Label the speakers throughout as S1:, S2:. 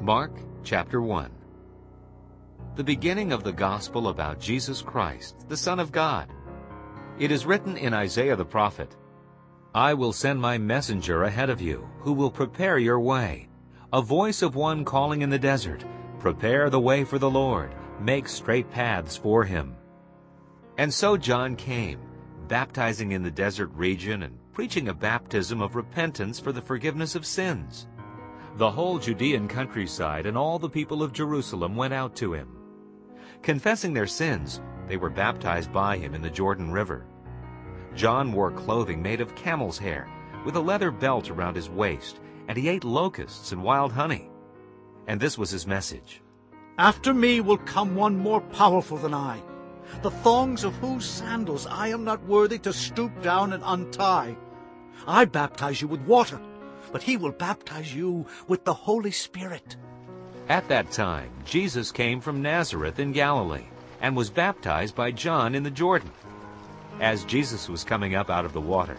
S1: Mark chapter 1 The beginning of the gospel about Jesus Christ, the Son of God. It is written in Isaiah the prophet, I will send my messenger ahead of you, who will prepare your way. A voice of one calling in the desert, Prepare the way for the Lord, make straight paths for him. And so John came, baptizing in the desert region and preaching a baptism of repentance for the forgiveness of sins. The whole Judean countryside and all the people of Jerusalem went out to him. Confessing their sins, they were baptized by him in the Jordan River. John wore clothing made of camel's hair, with a leather belt around his waist, and he ate locusts and wild honey. And this was his message.
S2: After me will come one more powerful than I, the thongs of whose sandals I am not worthy to stoop down and untie. I baptize you with water, but he will baptize you with the Holy Spirit.
S1: At that time, Jesus came from Nazareth in Galilee and was baptized by John in the Jordan. As Jesus was coming up out of the water,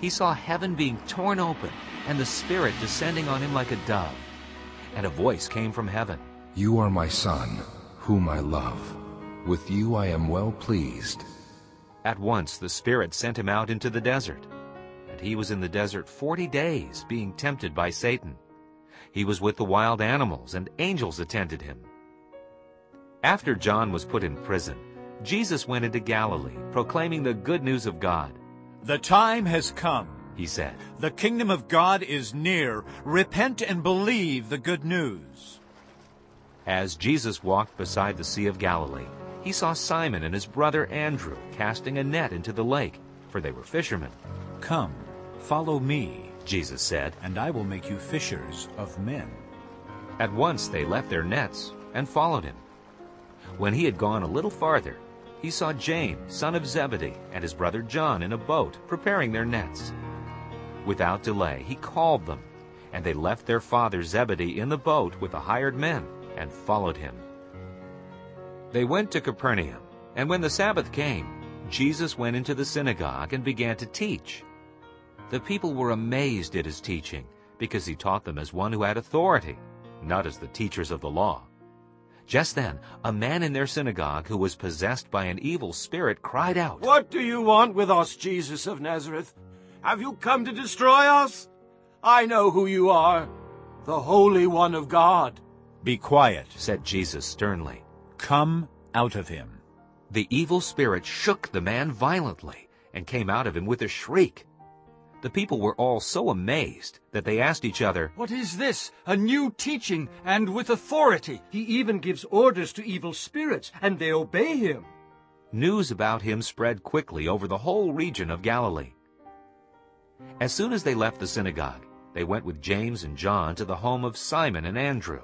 S1: he saw heaven being torn open and the Spirit descending on him like a dove. And a voice came from heaven.
S3: You are my Son, whom I love. With you I am well pleased.
S1: At once the Spirit sent him out into the desert. He was in the desert forty days, being tempted by Satan. He was with the wild animals, and angels attended him. After John was put in prison, Jesus went into Galilee, proclaiming the good news of God.
S4: The time has come,
S1: he said.
S4: The kingdom of God is near. Repent and believe the good news.
S1: As Jesus walked beside the Sea of Galilee, he saw Simon and his brother Andrew casting a net into the lake, for they were fishermen.
S4: Come, follow me,
S1: Jesus said,
S4: and I will make you fishers of men.
S1: At once they left their nets and followed him. When he had gone a little farther, he saw James, son of Zebedee, and his brother John in a boat, preparing their nets. Without delay he called them, and they left their father Zebedee in the boat with the hired men, and followed him. They went to Capernaum, and when the Sabbath came, Jesus went into the synagogue and began to teach. The people were amazed at his teaching, because he taught them as one who had authority, not as the teachers of the law. Just then, a man in their synagogue who was possessed by an evil spirit cried out,
S5: What do you want with us, Jesus of Nazareth? Have you come to destroy us? I know who you are, the Holy One of God.
S4: Be quiet,
S1: said Jesus sternly.
S4: Come out of him.
S1: The evil spirit shook the man violently and came out of him with a shriek. The people were all so amazed that they asked each other,
S6: What is this? A new teaching and with authority. He even gives orders to evil spirits, and they obey him.
S1: News about him spread quickly over the whole region of Galilee. As soon as they left the synagogue, they went with James and John to the home of Simon and Andrew.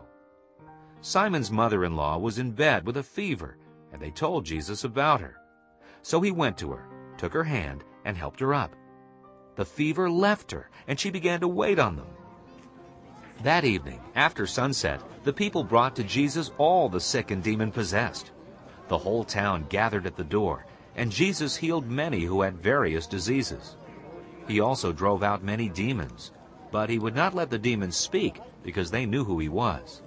S1: Simon's mother-in-law was in bed with a fever, and they told Jesus about her. So he went to her, took her hand, and helped her up. The fever left her, and she began to wait on them. That evening, after sunset, the people brought to Jesus all the sick and demon-possessed. The whole town gathered at the door, and Jesus healed many who had various diseases. He also drove out many demons, but he would not let the demons speak because they knew who he was.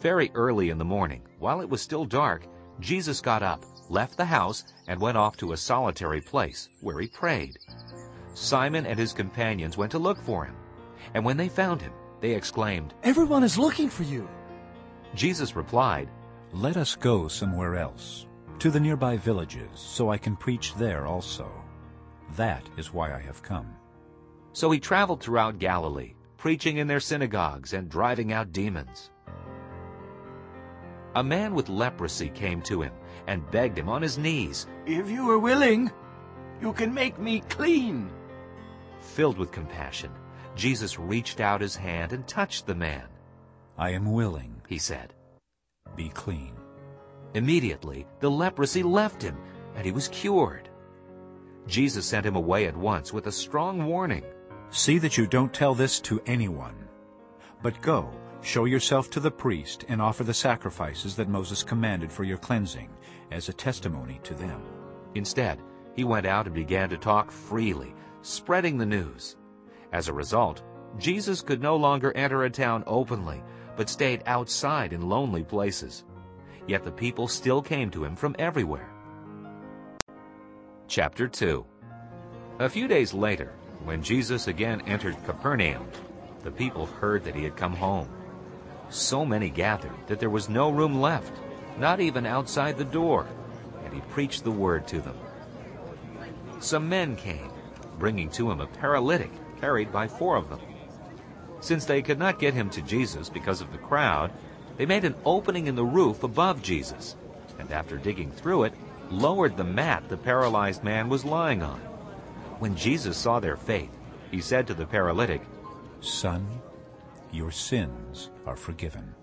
S1: Very early in the morning, while it was still dark, Jesus got up, left the house, and went off to a solitary place where he prayed. Simon and his companions went to look for him, and when they found him, they exclaimed,
S6: Everyone is looking for you.
S1: Jesus replied,
S4: Let us go somewhere else, to the nearby villages, so I can preach there also. That is why I have come.
S1: So he traveled throughout Galilee, preaching in their synagogues and driving out demons. A man with leprosy came to him and begged him on his knees,
S5: If you are willing, you can make me clean.
S1: Filled with compassion, Jesus reached out his hand and touched the man.
S4: I am willing,
S1: he said.
S4: Be clean.
S1: Immediately, the leprosy left him, and he was cured. Jesus sent him away at once with a strong warning.
S4: See that you don't tell this to anyone. But go, show yourself to the priest, and offer the sacrifices that Moses commanded for your cleansing, as a testimony to them.
S1: Instead, he went out and began to talk freely, spreading the news. As a result, Jesus could no longer enter a town openly, but stayed outside in lonely places. Yet the people still came to him from everywhere. Chapter 2 A few days later, when Jesus again entered Capernaum, the people heard that he had come home. So many gathered that there was no room left, not even outside the door, and he preached the word to them. Some men came, bringing to him a paralytic carried by four of them. Since they could not get him to Jesus because of the crowd, they made an opening in the roof above Jesus, and after digging through it, lowered the mat the paralyzed man was lying on. When Jesus saw their faith, he said to the paralytic,
S4: Son, your sins are forgiven.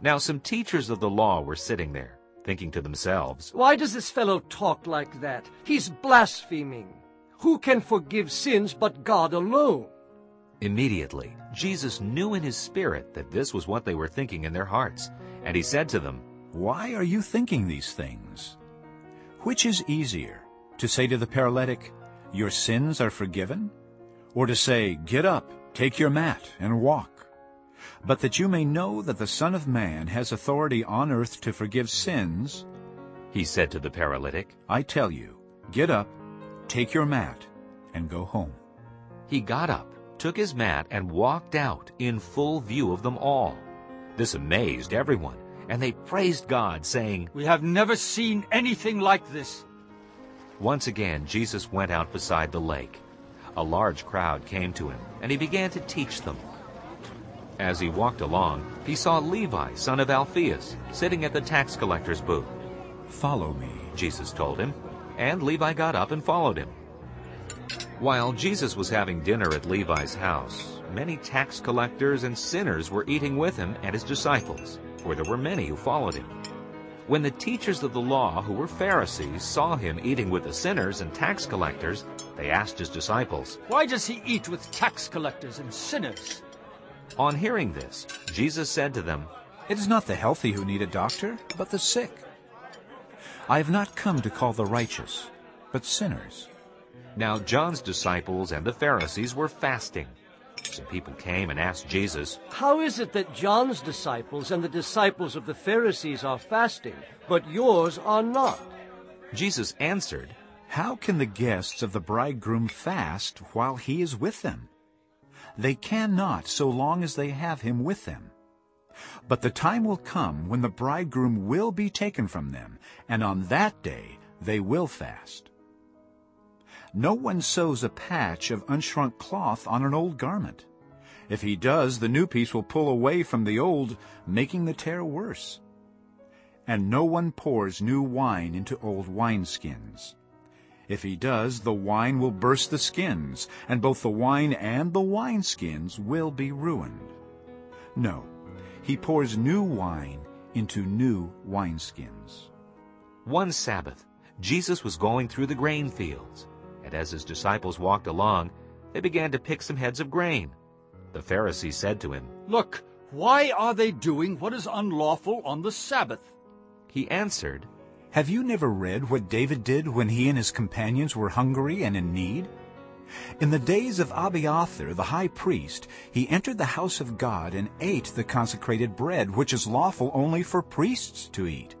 S1: Now some teachers of the law were sitting there, thinking to themselves,
S6: Why does this fellow talk like that? He's blaspheming. Who can forgive sins but God alone?
S1: Immediately, Jesus knew in his spirit that this was what they were thinking in their hearts, and he said to them,
S4: Why are you thinking these things? Which is easier, to say to the paralytic, Your sins are forgiven? Or to say, Get up, take your mat, and walk? But that you may know that the Son of Man has authority on earth to forgive sins,
S1: he said to the paralytic,
S4: I tell you, get up, take your mat, and go home.
S1: He got up, took his mat, and walked out in full view of them all. This amazed everyone, and they praised God, saying,
S2: We have never seen anything like this.
S1: Once again Jesus went out beside the lake. A large crowd came to him, and he began to teach them. As he walked along, he saw Levi, son of Alphaeus, sitting at the tax collector's booth.
S4: Follow me.
S1: Jesus told him, and Levi got up and followed him. While Jesus was having dinner at Levi's house, many tax collectors and sinners were eating with him and his disciples, for there were many who followed him. When the teachers of the law, who were Pharisees, saw him eating with the sinners and tax collectors, they asked his disciples,
S2: Why does he eat with tax collectors and sinners?
S1: On hearing this, Jesus said to them,
S4: It is not the healthy who need a doctor, but the sick. I have not come to call the righteous, but sinners.
S1: Now John's disciples and the Pharisees were fasting. Some people came and asked Jesus,
S6: How is it that John's disciples and the disciples of the Pharisees are fasting, but yours are not?
S1: Jesus answered,
S4: How can the guests of the bridegroom fast while he is with them? They cannot so long as they have him with them. But the time will come when the bridegroom will be taken from them, and on that day they will fast. No one sews a patch of unshrunk cloth on an old garment. If he does, the new piece will pull away from the old, making the tear worse. And no one pours new wine into old wineskins. If he does, the wine will burst the skins, and both the wine and the wineskins will be ruined. No, he pours new wine into new wineskins.
S1: One Sabbath, Jesus was going through the grain fields, and as his disciples walked along, they began to pick some heads of grain. The Pharisees said to him,
S2: Look, why are they doing what is unlawful on the Sabbath?
S1: He answered,
S4: Have you never read what David did when he and his companions were hungry and in need? In the days of Abiathar the high priest, he entered the house of God and ate the consecrated bread, which is lawful only for priests to eat.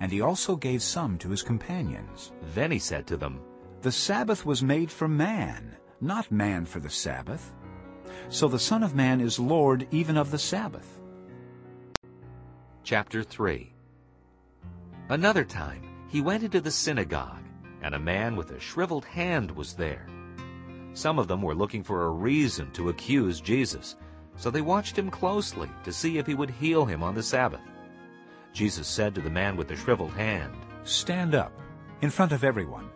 S4: And he also gave some to his companions.
S1: Then he said to them,
S4: The Sabbath was made for man, not man for the Sabbath. So the Son of Man is Lord even of the Sabbath.
S1: Chapter 3 Another time he went into the synagogue, and a man with a shriveled hand was there. Some of them were looking for a reason to accuse Jesus, so they watched him closely to see if he would heal him on the Sabbath. Jesus said to the man with the shriveled hand,
S4: Stand up, in front of everyone.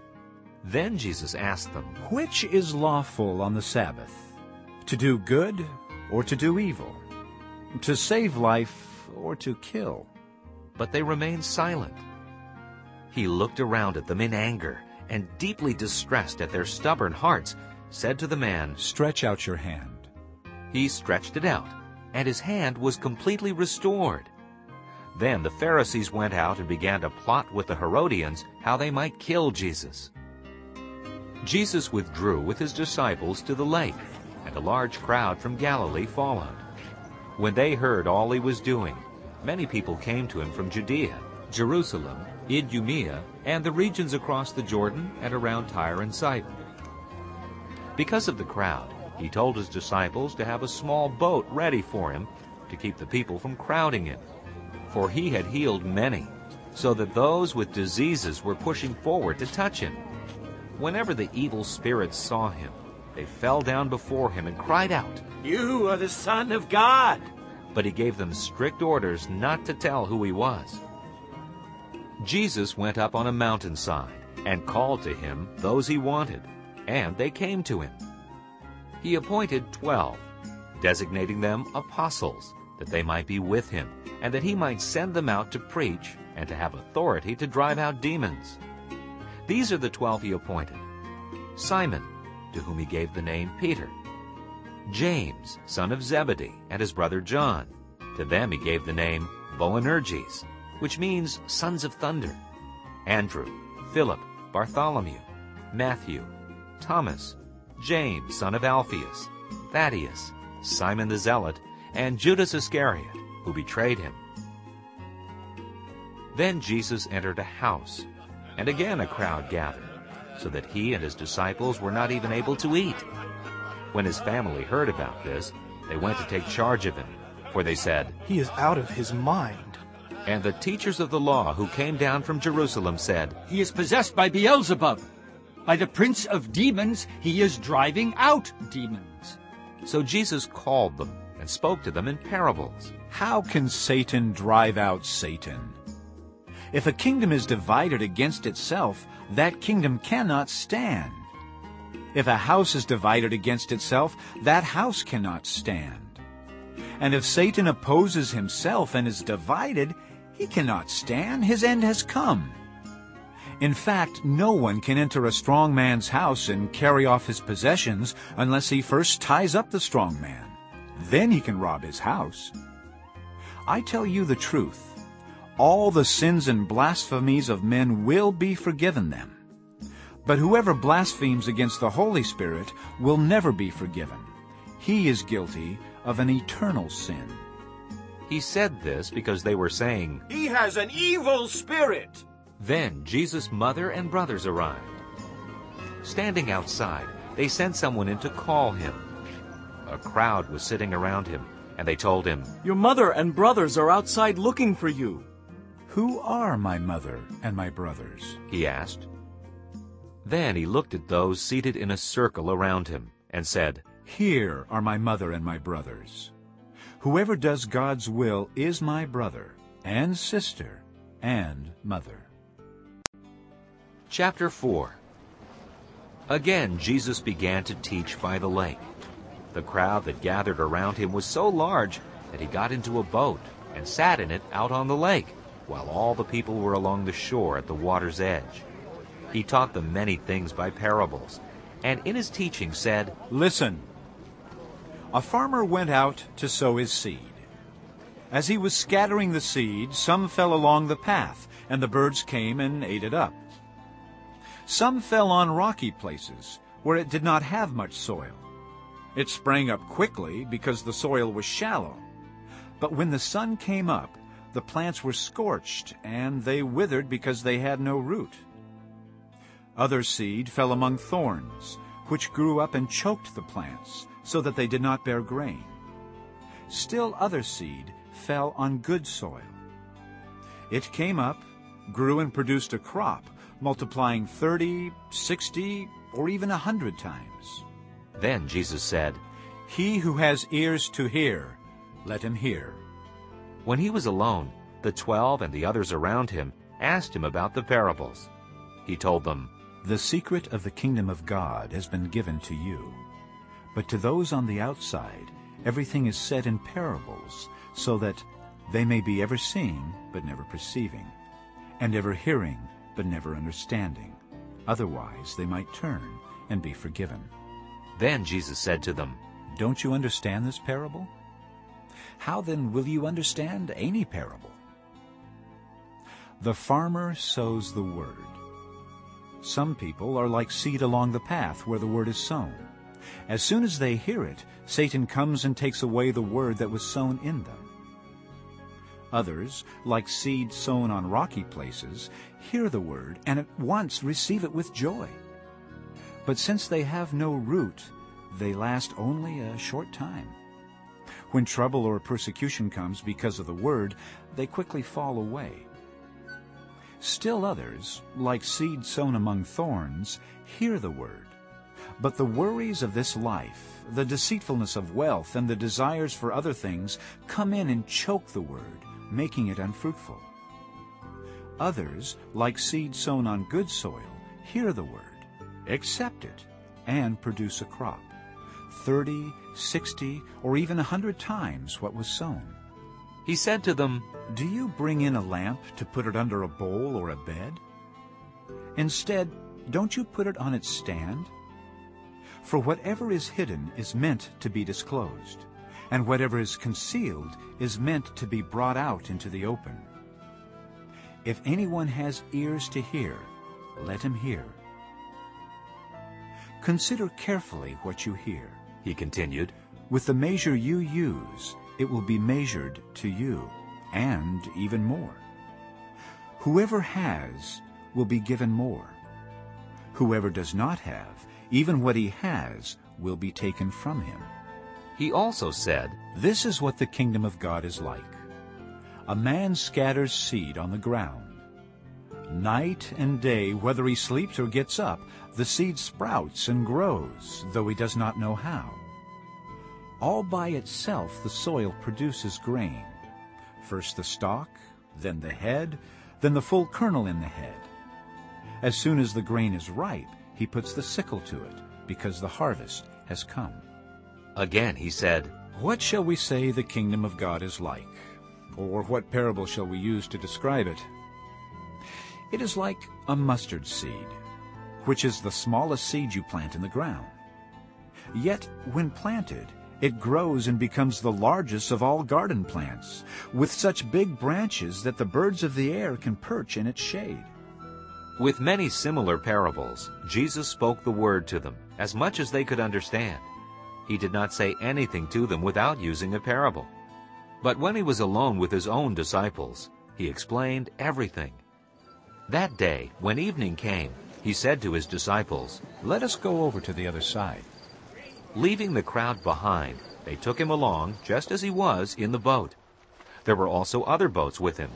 S1: Then Jesus asked them,
S4: Which is lawful on the Sabbath? To do good or to do evil? To save life or to kill?
S1: But they remained silent. He looked around at them in anger, and deeply distressed at their stubborn hearts, said to the man,
S4: Stretch out your hand.
S1: He stretched it out, and his hand was completely restored. Then the Pharisees went out and began to plot with the Herodians how they might kill Jesus. Jesus withdrew with his disciples to the lake, and a large crowd from Galilee followed. When they heard all he was doing, many people came to him from Judea, Jerusalem, Idumea, and the regions across the Jordan and around Tyre and Sidon. Because of the crowd, he told his disciples to have a small boat ready for him to keep the people from crowding him. For he had healed many, so that those with diseases were pushing forward to touch him. Whenever the evil spirits saw him, they fell down before him and cried out.
S5: You are the Son of God.
S1: But he gave them strict orders not to tell who he was. Jesus went up on a mountainside and called to him those he wanted, and they came to him. He appointed twelve, designating them apostles, that they might be with him, and that he might send them out to preach and to have authority to drive out demons. These are the twelve he appointed. Simon, to whom he gave the name Peter. James, son of Zebedee, and his brother John. To them he gave the name Boanerges, which means sons of thunder. Andrew, Philip, Bartholomew, Matthew, Thomas, James, son of Alphaeus, Thaddeus, Simon the Zealot, and Judas Iscariot, who betrayed him. Then Jesus entered a house, and again a crowd gathered, so that he and his disciples were not even able to eat. When his family heard about this, they went to take charge of him, for they said,
S7: He is out of his mind.
S1: And the teachers of the law who came down from Jerusalem said,
S6: He is possessed by Beelzebub. By the prince of demons, he is driving out demons.
S1: So Jesus called them and spoke to them in parables.
S4: How can Satan drive out Satan? If a kingdom is divided against itself, that kingdom cannot stand. If a house is divided against itself, that house cannot stand. And if Satan opposes himself and is divided, he cannot stand. His end has come. In fact, no one can enter a strong man's house and carry off his possessions unless he first ties up the strong man. Then he can rob his house. I tell you the truth. All the sins and blasphemies of men will be forgiven them. But whoever blasphemes against the Holy Spirit will never be forgiven. He is guilty of an eternal sin.
S1: He said this because they were saying,
S5: He has an evil spirit.
S1: Then Jesus' mother and brothers arrived. Standing outside, they sent someone in to call him. A crowd was sitting around him, and they told him,
S8: Your mother and brothers are outside looking for you.
S4: Who are my mother and my brothers?
S1: He asked. Then he looked at those seated in a circle around him and said,
S4: Here are my mother and my brothers. Whoever does God's will is my brother and sister and mother.
S1: Chapter 4 Again Jesus began to teach by the lake. The crowd that gathered around him was so large that he got into a boat and sat in it out on the lake, while all the people were along the shore at the water's edge. He taught them many things by parables, and in his teaching said,
S4: Listen. A farmer went out to sow his seed. As he was scattering the seed, some fell along the path, and the birds came and ate it up. Some fell on rocky places, where it did not have much soil. It sprang up quickly because the soil was shallow. But when the sun came up, the plants were scorched, and they withered because they had no root. Other seed fell among thorns, which grew up and choked the plants, so that they did not bear grain. Still other seed fell on good soil. It came up, grew and produced a crop, multiplying thirty, sixty, or even a hundred times.
S1: Then Jesus said,
S4: He who has ears to hear, let him hear.
S1: When he was alone, the twelve and the others around him asked him about the parables. He told them,
S4: The secret of the kingdom of God has been given to you. But to those on the outside, everything is said in parables, so that they may be ever seeing, but never perceiving, and ever hearing, but never understanding. Otherwise they might turn and be forgiven.
S1: Then Jesus said to them,
S4: Don't you understand this parable? How then will you understand any parable? The farmer sows the word. Some people are like seed along the path where the word is sown. As soon as they hear it, Satan comes and takes away the word that was sown in them. Others, like seed sown on rocky places, hear the word and at once receive it with joy. But since they have no root, they last only a short time. When trouble or persecution comes because of the word, they quickly fall away. Still others, like seed sown among thorns, hear the word. But the worries of this life, the deceitfulness of wealth, and the desires for other things come in and choke the word, making it unfruitful. Others, like seed sown on good soil, hear the word, accept it, and produce a crop, thirty, sixty, or even a hundred times what was sown.
S1: He said to them,
S4: Do you bring in a lamp to put it under a bowl or a bed? Instead, don't you put it on its stand? For whatever is hidden is meant to be disclosed, and whatever is concealed is meant to be brought out into the open. If anyone has ears to hear, let him hear. Consider carefully what you hear.
S1: he continued,
S4: With the measure you use, it will be measured to you, and even more. Whoever has will be given more. Whoever does not have, even what he has, will be taken from him.
S1: He also said,
S4: This is what the kingdom of God is like. A man scatters seed on the ground. Night and day, whether he sleeps or gets up, the seed sprouts and grows, though he does not know how. All by itself the soil produces grain. First the stalk, then the head, then the full kernel in the head. As soon as the grain is ripe, he puts the sickle to it, because the harvest has come.
S1: Again he said,
S4: What shall we say the kingdom of God is like? Or what parable shall we use to describe it? It is like a mustard seed, which is the smallest seed you plant in the ground. Yet when planted, it grows and becomes the largest of all garden plants, with such big branches that the birds of the air can perch in its shade.
S1: With many similar parables, Jesus spoke the word to them, as much as they could understand. He did not say anything to them without using a parable. But when he was alone with his own disciples, he explained everything. That day, when evening came, he said to his disciples,
S4: Let us go over to the other side.
S1: Leaving the crowd behind, they took him along just as he was in the boat. There were also other boats with him.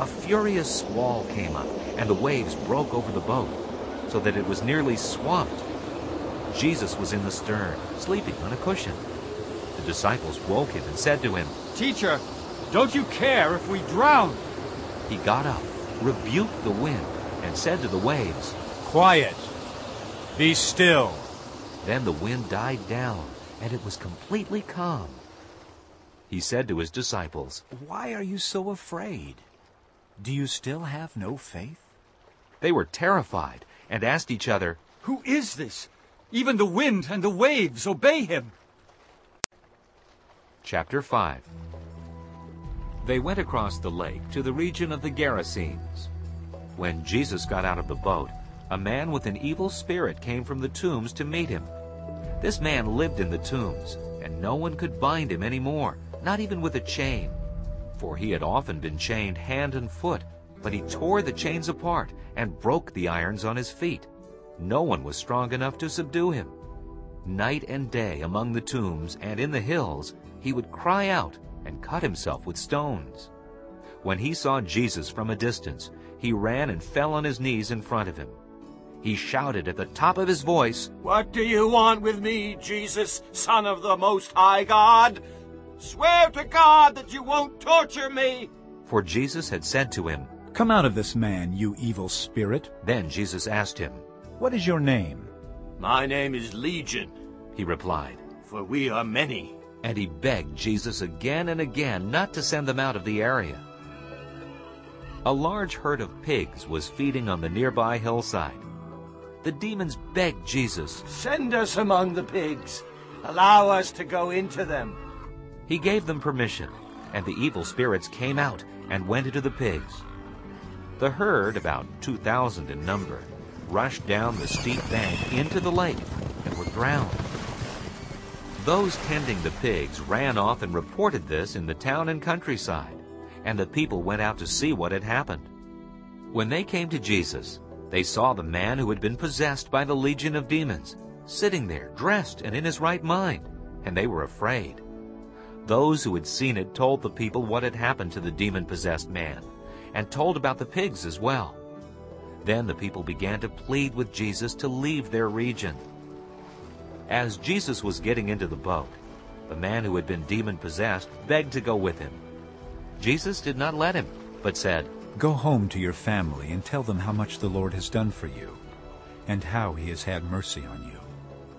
S1: A furious squall came up, and the waves broke over the boat, so that it was nearly swamped. Jesus was in the stern, sleeping on a cushion. The disciples woke him and said to him,
S6: Teacher, don't you care if we drown?
S1: He got up, rebuked the wind, and said to the waves,
S7: Quiet. Be still.
S1: Then the wind died down, and it was completely calm. He said to his disciples,
S4: Why are you so afraid? Do you still have no faith?
S1: They were terrified and asked each other,
S6: Who is this? Even the wind and the waves obey him.
S1: Chapter 5 They went across the lake to the region of the Gerasenes. When Jesus got out of the boat, a man with an evil spirit came from the tombs to meet him. This man lived in the tombs, and no one could bind him any more, not even with a chain. For he had often been chained hand and foot, but he tore the chains apart and broke the irons on his feet. No one was strong enough to subdue him. Night and day among the tombs and in the hills, he would cry out and cut himself with stones. When he saw Jesus from a distance, he ran and fell on his knees in front of him. He shouted at the top of his voice,
S5: What do you want with me, Jesus, Son of the Most High God? Swear to God that you won't torture me!
S1: for Jesus had said to him.
S4: Come out of this man, you evil spirit.
S1: Then Jesus asked him.
S4: What is your name?
S5: My name is Legion,
S1: He replied,
S5: for we are many.
S1: And he begged Jesus again and again not to send them out of the area. A large herd of pigs was feeding on the nearby hillside. The demons begged Jesus.
S5: Send us among the pigs. Allow us to go into them.
S1: He gave them permission, and the evil spirits came out and went into the pigs. The herd, about 2,000 in number, rushed down the steep bank into the lake and were drowned. Those tending the pigs ran off and reported this in the town and countryside, and the people went out to see what had happened. When they came to Jesus, they saw the man who had been possessed by the legion of demons, sitting there, dressed and in his right mind, and they were afraid. Those who had seen it told the people what had happened to the demon-possessed man, and told about the pigs as well. Then the people began to plead with Jesus to leave their region. As Jesus was getting into the boat, the man who had been demon-possessed begged to go with him. Jesus did not let him, but said,
S4: Go home to your family and tell them how much the Lord has done for you, and how he has had mercy on you.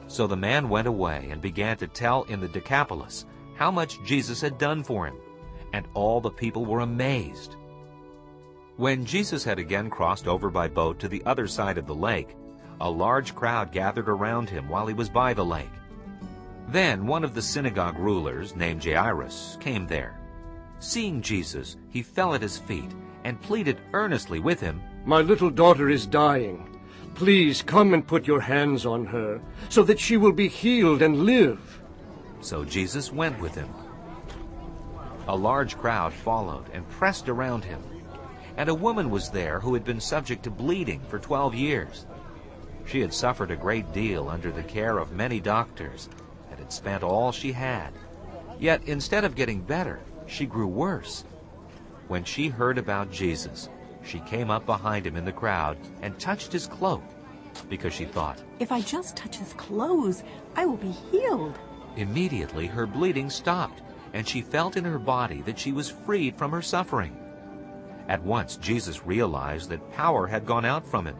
S1: So the man went away and began to tell in the Decapolis how much Jesus had done for him, and all the people were amazed. When Jesus had again crossed over by boat to the other side of the lake, a large crowd gathered around him while he was by the lake. Then one of the synagogue rulers, named Jairus, came there. Seeing Jesus, he fell at his feet and pleaded earnestly with him,
S5: My little daughter is dying. Please come and put your hands on her, so that she will be healed and live.
S1: So Jesus went with him. A large crowd followed and pressed around him. And a woman was there who had been subject to bleeding for twelve years. She had suffered a great deal under the care of many doctors and had spent all she had. Yet instead of getting better, she grew worse. When she heard about Jesus, she came up behind him in the crowd and touched his cloak, because she thought,
S9: If I just touch his clothes, I will be healed.
S1: Immediately her bleeding stopped, and she felt in her body that she was freed from her suffering. At once Jesus realized that power had gone out from him.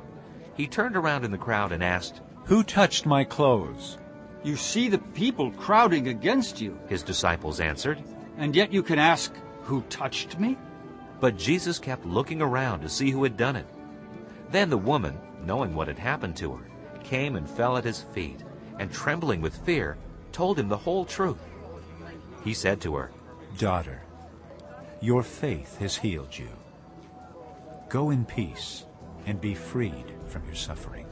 S1: He turned around in the crowd and asked,
S4: Who touched my clothes?
S6: You see the people crowding against you,
S1: His disciples answered.
S6: and yet you can ask, Who touched me?
S1: But Jesus kept looking around to see who had done it. Then the woman, knowing what had happened to her, came and fell at his feet, and trembling with fear, told him the whole truth. He said to her,
S4: Daughter, your faith has healed you. Go in peace and be freed from your suffering.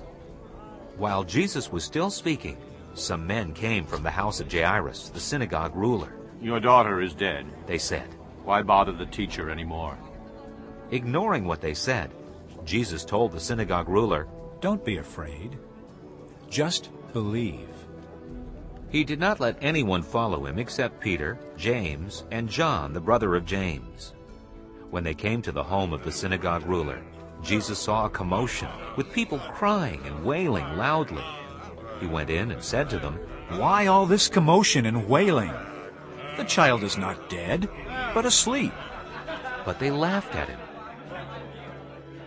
S1: While Jesus was still speaking, some men came from the house of Jairus, the synagogue ruler.
S7: Your daughter is dead.
S1: They said,
S7: Why bother the teacher anymore?
S1: Ignoring what they said, Jesus told the synagogue ruler,
S4: Don't be afraid. Just believe.
S1: He did not let anyone follow him except Peter, James, and John, the brother of James. When they came to the home of the synagogue ruler, Jesus saw a commotion, with people crying and wailing loudly. He went in and said to them,
S4: Why all this commotion and wailing? The child is not dead, but asleep.
S1: But they laughed at him.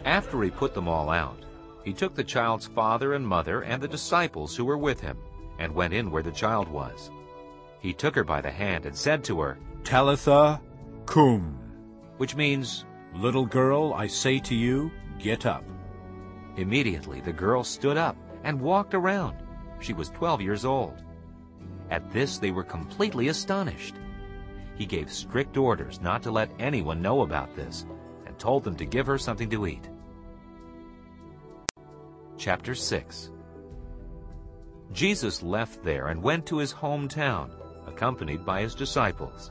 S1: After he put them all out, he took the child's father and mother and the disciples who were with him, and went in where the child was. He took her by the hand and said to her,
S4: Talitha koum.
S1: which means,
S4: Little girl, I say to you, get up.
S1: Immediately the girl stood up and walked around. She was twelve years old. At this they were completely astonished. He gave strict orders not to let anyone know about this, and told them to give her something to eat. Chapter 6 Jesus left there and went to his hometown, accompanied by his disciples.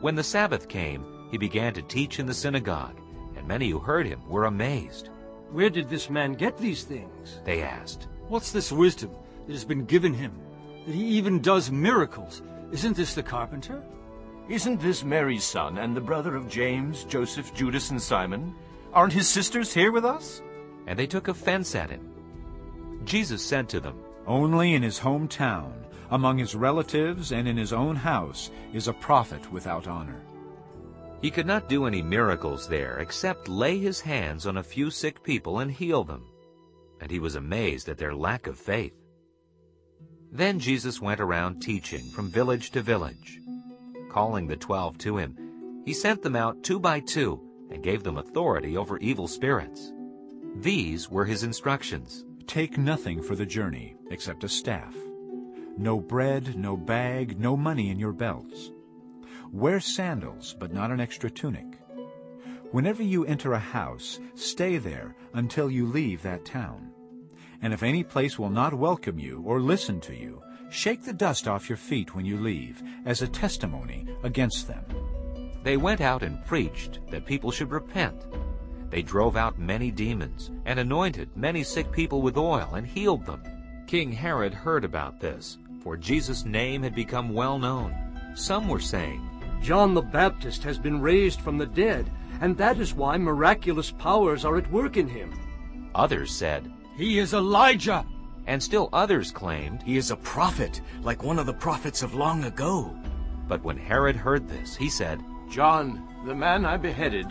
S1: When the Sabbath came, he began to teach in the synagogue, and many who heard him were amazed.
S6: Where did this man get these things?
S1: They asked,
S6: What's this wisdom that has been given him, that he even does miracles? Isn't this the carpenter?
S7: Isn't this Mary's son and the brother of James, Joseph, Judas, and Simon? Aren't his sisters here with us?
S1: and they took offense at him. Jesus said to them,
S4: Only in his hometown, among his relatives and in his own house, is a prophet without honor.
S1: He could not do any miracles there except lay his hands on a few sick people and heal them. And he was amazed at their lack of faith. Then Jesus went around teaching from village to village. Calling the twelve to him, he sent them out two by two and gave them authority over evil spirits. These were his instructions.
S4: Take nothing for the journey except a staff. No bread, no bag, no money in your belts. Wear sandals, but not an extra tunic. Whenever you enter a house, stay there until you leave that town. And if any place will not welcome you or listen to you, Shake the dust off your feet when you leave, as a testimony against them.
S1: They went out and preached that people should repent. They drove out many demons and anointed many sick people with oil and healed them. King Herod heard about this, for Jesus' name had become well known. Some were saying,
S6: John the Baptist has been raised from the dead, and that is why miraculous powers are at work in him.
S1: Others said,
S6: He is Elijah.
S1: And still others claimed,
S8: He is a prophet, like one of the prophets of long ago.
S1: But when Herod heard this, he said,
S5: John, the man I beheaded,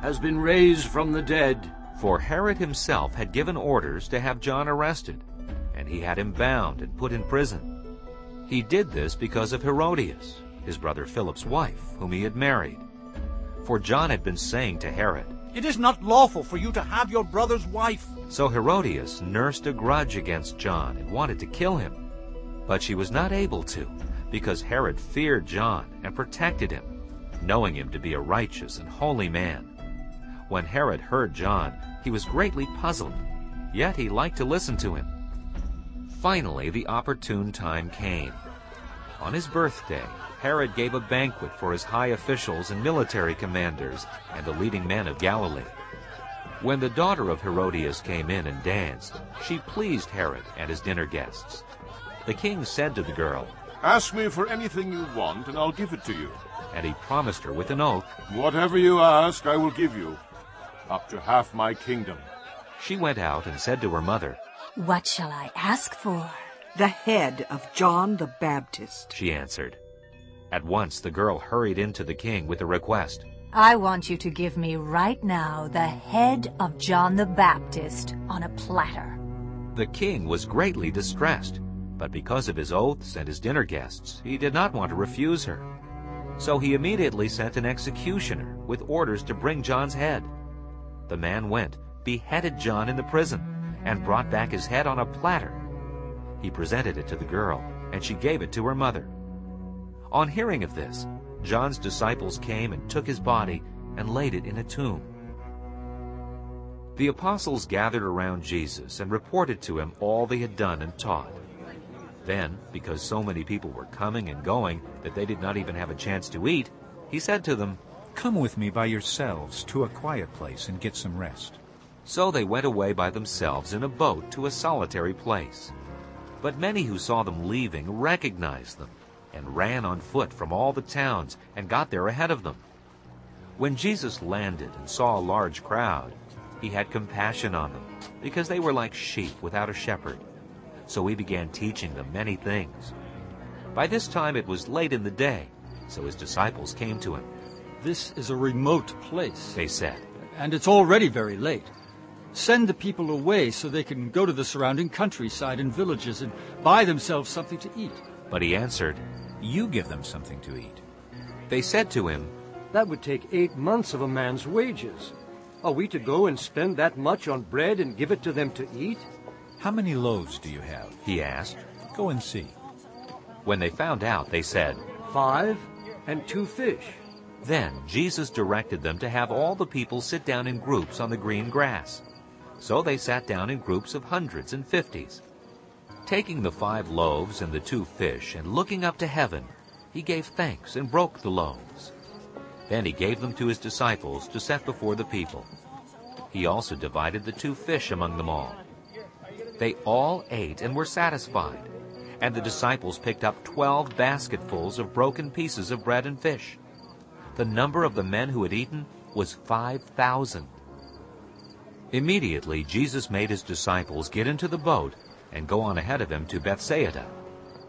S5: has been raised from the dead.
S1: For Herod himself had given orders to have John arrested, and he had him bound and put in prison. He did this because of Herodias, his brother Philip's wife, whom he had married. For John had been saying to Herod,
S2: It is not lawful for you to have your brother's wife.
S1: So Herodias nursed a grudge against John and wanted to kill him. But she was not able to, because Herod feared John and protected him, knowing him to be a righteous and holy man. When Herod heard John, he was greatly puzzled, yet he liked to listen to him. Finally, the opportune time came. On his birthday, Herod gave a banquet for his high officials and military commanders and the leading men of Galilee. When the daughter of Herodias came in and danced, she pleased Herod and his dinner guests. The king said to the girl,
S10: Ask me for anything you want, and I'll give it to you.
S1: And he promised her with an oath,
S10: Whatever you ask, I will give you, up to half my kingdom.
S1: She went out and said to her mother,
S11: What shall I ask for?
S12: The head of John the Baptist,
S1: she answered. At once the girl hurried into the king with a request.
S11: I want you to give me right now the head of John the Baptist on a platter.
S1: The king was greatly distressed, but because of his oaths and his dinner guests, he did not want to refuse her. So he immediately sent an executioner with orders to bring John's head. The man went, beheaded John in the prison, and brought back his head on a platter. He presented it to the girl, and she gave it to her mother. On hearing of this, John's disciples came and took his body and laid it in a tomb. The apostles gathered around Jesus and reported to him all they had done and taught. Then, because so many people were coming and going that they did not even have a chance to eat, he said to them,
S4: Come with me by yourselves to a quiet place and get some rest.
S1: So they went away by themselves in a boat to a solitary place. But many who saw them leaving recognized them and ran on foot from all the towns and got there ahead of them. When Jesus landed and saw a large crowd, he had compassion on them, because they were like sheep without a shepherd. So he began teaching them many things. By this time it was late in the day, so his disciples came to him.
S6: This is a remote place,
S1: they said,
S6: and it's already very late. Send the people away so they can go to the surrounding countryside and villages and buy themselves something to eat.
S1: But he answered,
S4: You give them something to eat.
S1: They said to him,
S6: That would take eight months of a man's wages. Are we to go and spend that much on bread and give it to them to eat?
S4: How many loaves do you have?
S1: He asked.
S4: Go and see.
S1: When they found out, they said,
S6: Five and two fish.
S1: Then Jesus directed them to have all the people sit down in groups on the green grass. So they sat down in groups of hundreds and fifties. Taking the five loaves and the two fish and looking up to heaven, he gave thanks and broke the loaves. Then he gave them to his disciples to set before the people. He also divided the two fish among them all. They all ate and were satisfied, and the disciples picked up twelve basketfuls of broken pieces of bread and fish. The number of the men who had eaten was five thousand. Immediately Jesus made his disciples get into the boat and go on ahead of him to Bethsaida,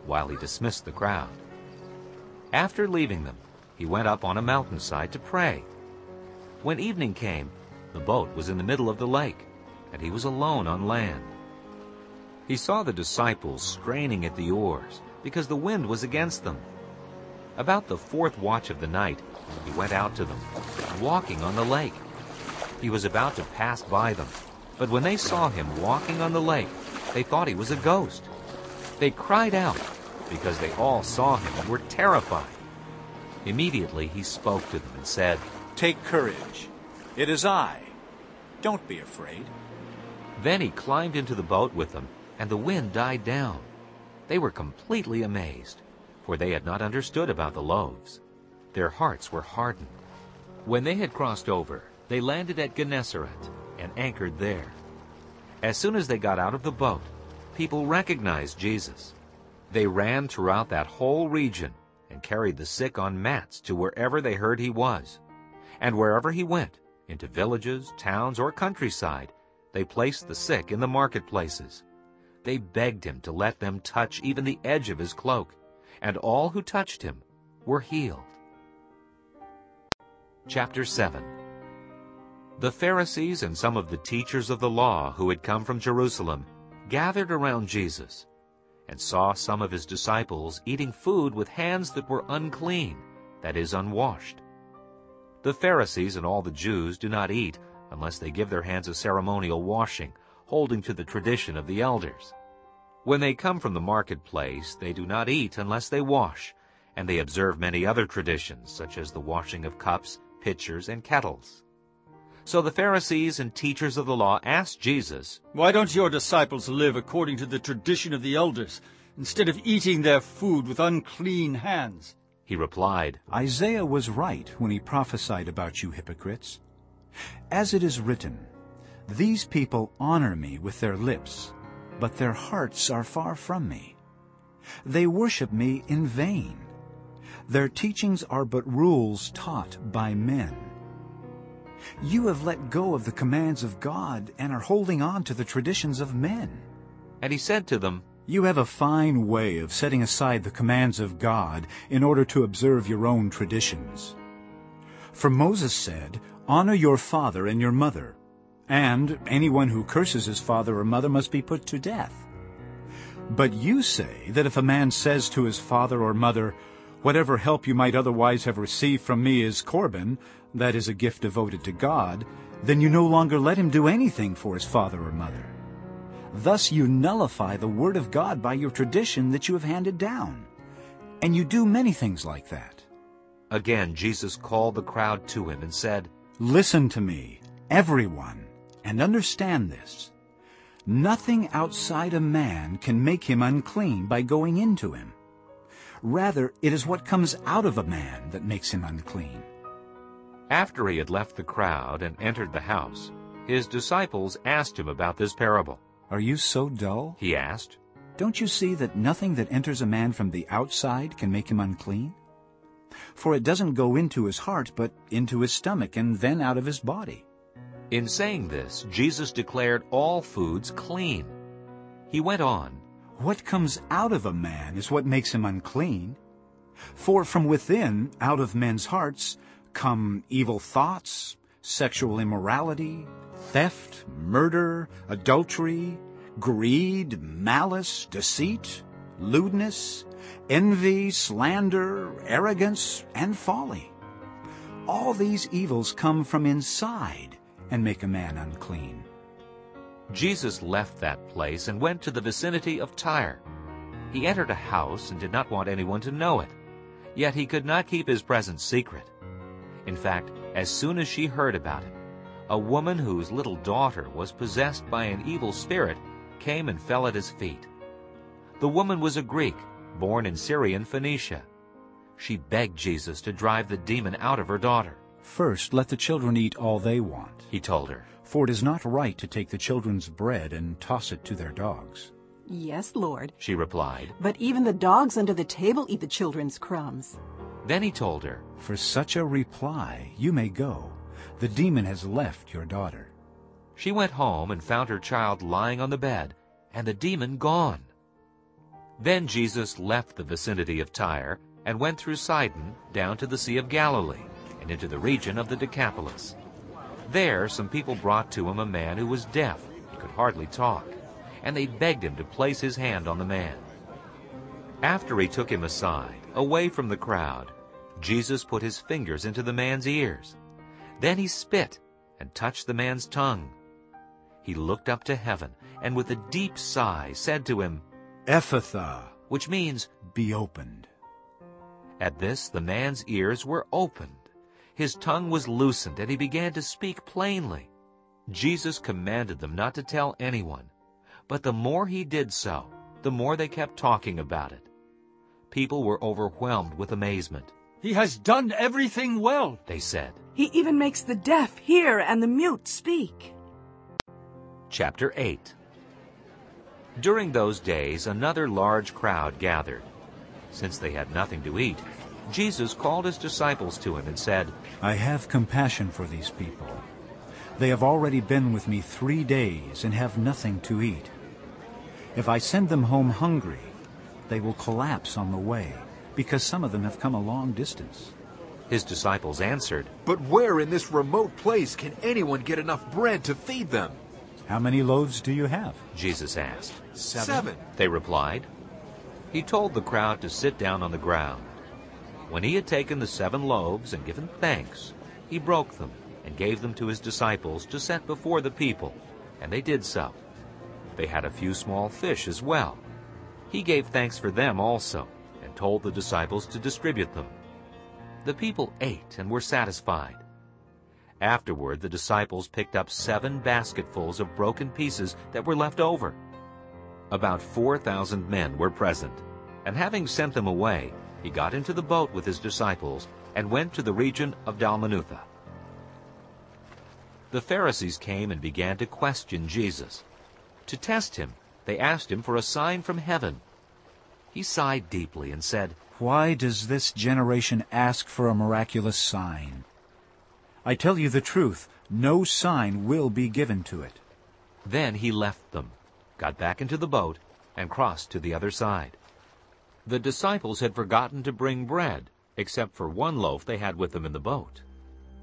S1: while he dismissed the crowd. After leaving them, he went up on a mountainside to pray. When evening came, the boat was in the middle of the lake, and he was alone on land. He saw the disciples straining at the oars, because the wind was against them. About the fourth watch of the night, he went out to them, walking on the lake. He was about to pass by them, but when they saw him walking on the lake, they thought he was a ghost. They cried out, because they all saw him and were terrified. Immediately he spoke to them and said,
S4: Take courage. It is I. Don't be afraid.
S1: Then he climbed into the boat with them, and the wind died down. They were completely amazed, for they had not understood about the loaves. Their hearts were hardened. When they had crossed over, they landed at Gennesaret and anchored there. As soon as they got out of the boat, people recognized Jesus. They ran throughout that whole region and carried the sick on mats to wherever they heard he was. And wherever he went, into villages, towns, or countryside, they placed the sick in the marketplaces. They begged him to let them touch even the edge of his cloak, and all who touched him were healed. Chapter 7 The Pharisees and some of the teachers of the law who had come from Jerusalem gathered around Jesus and saw some of his disciples eating food with hands that were unclean, that is, unwashed. The Pharisees and all the Jews do not eat unless they give their hands a ceremonial washing, holding to the tradition of the elders. When they come from the marketplace, they do not eat unless they wash, and they observe many other traditions, such as the washing of cups, pitchers, and kettles. So the Pharisees and teachers of the law asked Jesus,
S6: Why don't your disciples live according to the tradition of the elders, instead of eating their food with unclean hands?
S1: He replied,
S4: Isaiah was right when he prophesied about you hypocrites. As it is written, These people honor me with their lips, but their hearts are far from me. They worship me in vain. Their teachings are but rules taught by men. You have let go of the commands of God and are holding on to the traditions of men.
S1: And he said to them,
S4: You have a fine way of setting aside the commands of God in order to observe your own traditions. For Moses said, Honor your father and your mother, and anyone who curses his father or mother must be put to death. But you say that if a man says to his father or mother, Whatever help you might otherwise have received from me is Corban, that is a gift devoted to God, then you no longer let him do anything for his father or mother. Thus you nullify the word of God by your tradition that you have handed down. And you do many things like that.
S1: Again Jesus called the crowd to him and said,
S4: Listen to me, everyone, and understand this. Nothing outside a man can make him unclean by going into him. Rather, it is what comes out of a man that makes him unclean.
S1: After he had left the crowd and entered the house, his disciples asked him about this parable.
S4: Are you so dull?
S1: He asked.
S4: Don't you see that nothing that enters a man from the outside can make him unclean? For it doesn't go into his heart, but into his stomach, and then out of his body.
S1: In saying this, Jesus declared all foods clean. He went on,
S4: What comes out of a man is what makes him unclean. For from within, out of men's hearts, come evil thoughts, sexual immorality, theft, murder, adultery, greed, malice, deceit, lewdness, envy, slander, arrogance, and folly. All these evils come from inside and make a man unclean.
S1: Jesus left that place and went to the vicinity of Tyre. He entered a house and did not want anyone to know it, yet he could not keep his presence secret. In fact, as soon as she heard about it, a woman whose little daughter was possessed by an evil spirit came and fell at his feet. The woman was a Greek, born in Syrian Phoenicia. She begged Jesus to drive the demon out of her daughter.
S4: First, let the children eat all they want,
S1: he told her.
S4: For it is not right to take the children's bread and toss it to their dogs.
S9: Yes, Lord,
S1: she replied.
S9: But even the dogs under the table eat the children's crumbs.
S1: Then he told her,
S4: For such a reply you may go. The demon has left your daughter.
S1: She went home and found her child lying on the bed, and the demon gone. Then Jesus left the vicinity of Tyre and went through Sidon down to the Sea of Galilee and into the region of the Decapolis. There some people brought to him a man who was deaf and could hardly talk, and they begged him to place his hand on the man. After he took him aside, away from the crowd, Jesus put his fingers into the man's ears. Then he spit and touched the man's tongue. He looked up to heaven and with a deep sigh said to him,
S4: Ephphatha,
S1: which means,
S4: Be opened.
S1: At this the man's ears were opened. His tongue was loosened, and he began to speak plainly. Jesus commanded them not to tell anyone. But the more he did so, the more they kept talking about it. People were overwhelmed with amazement.
S6: He has done everything well,
S1: they said.
S12: He even makes the deaf hear and the mute speak.
S1: Chapter 8 During those days another large crowd gathered. Since they had nothing to eat, Jesus called his disciples to him and said,
S4: I have compassion for these people. They have already been with me three days and have nothing to eat. If I send them home hungry, they will collapse on the way, because some of them have come a long distance.
S1: His disciples answered,
S13: But where in this remote place can anyone get enough bread to feed them?
S4: How many loaves do you have?
S1: Jesus asked.
S13: Seven. Seven.
S1: They replied. He told the crowd to sit down on the ground. When he had taken the seven loaves and given thanks, he broke them and gave them to his disciples to set before the people, and they did so. They had a few small fish as well. He gave thanks for them also, and told the disciples to distribute them. The people ate and were satisfied. Afterward, the disciples picked up seven basketfuls of broken pieces that were left over. About 4,000 men were present, and having sent them away, he got into the boat with his disciples and went to the region of Dalmanutha. The Pharisees came and began to question Jesus. To test him, they asked him for a sign from heaven. He sighed deeply and said,
S4: Why does this generation ask for a miraculous sign? I tell you the truth, no sign will be given to it.
S1: Then he left them, got back into the boat, and crossed to the other side. The disciples had forgotten to bring bread, except for one loaf they had with them in the boat.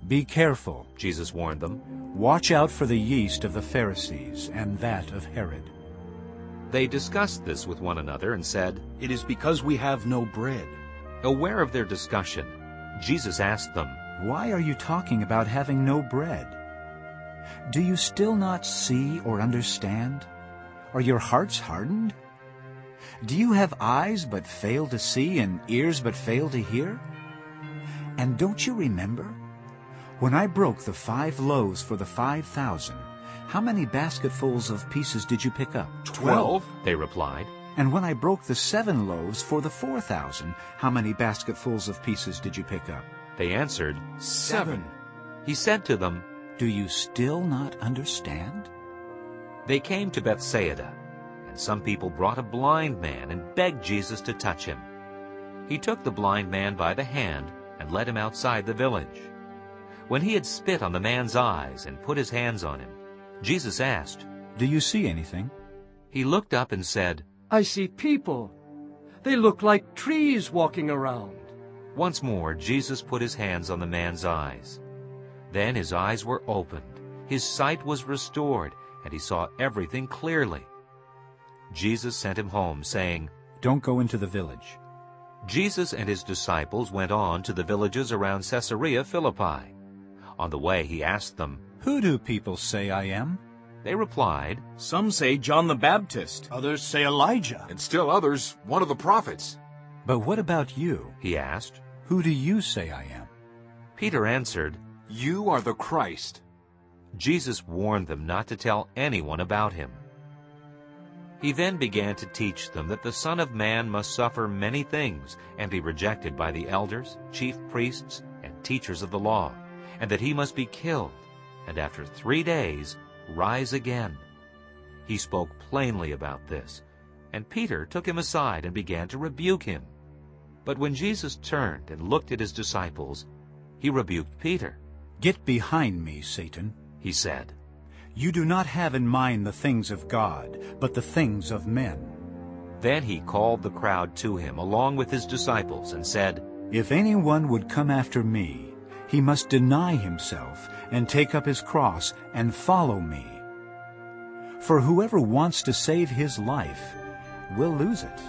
S4: Be careful,
S1: Jesus warned them.
S4: Watch out for the yeast of the Pharisees and that of Herod.
S1: They discussed this with one another and said,
S2: It is because we have no bread.
S1: Aware of their discussion, Jesus asked them,
S4: Why are you talking about having no bread? Do you still not see or understand? Are your hearts hardened? Do you have eyes but fail to see and ears but fail to hear? And don't you remember? When I broke the five loaves for the five thousand, how many basketfuls of pieces did you pick up?
S1: Twelve, they replied.
S4: And when I broke the seven loaves for the four thousand, how many basketfuls of pieces did you pick up?
S1: They answered,
S2: Seven.
S1: He said to them,
S4: Do you still not understand?
S1: They came to Bethsaida, and some people brought a blind man and begged Jesus to touch him. He took the blind man by the hand and led him outside the village. When he had spit on the man's eyes and put his hands on him, Jesus asked,
S4: Do you see anything?
S1: He looked up and said,
S5: I see people. They look like trees walking around.
S1: Once more Jesus put his hands on the man's eyes. Then his eyes were opened, his sight was restored, and he saw everything clearly. Jesus sent him home, saying,
S4: Don't go into the village.
S1: Jesus and his disciples went on to the villages around Caesarea Philippi. On the way he asked them,
S4: Who do people say I am?
S1: They replied,
S8: Some say John the Baptist.
S2: Others say Elijah.
S13: And still others, one of the prophets.
S4: But what about you?
S1: He asked.
S4: Who do you say I am?
S1: Peter answered,
S13: You are the Christ.
S1: Jesus warned them not to tell anyone about him. He then began to teach them that the Son of Man must suffer many things and be rejected by the elders, chief priests, and teachers of the law, and that he must be killed, and after three days rise again. He spoke plainly about this, and Peter took him aside and began to rebuke him. But when Jesus turned and looked at his disciples, he rebuked Peter.
S4: Get behind me, Satan,
S1: he said.
S4: You do not have in mind the things of God, but the things of men.
S1: Then he called the crowd to him along with his disciples and said,
S4: If anyone would come after me, he must deny himself and take up his cross and follow me. For whoever wants to save his life will lose it.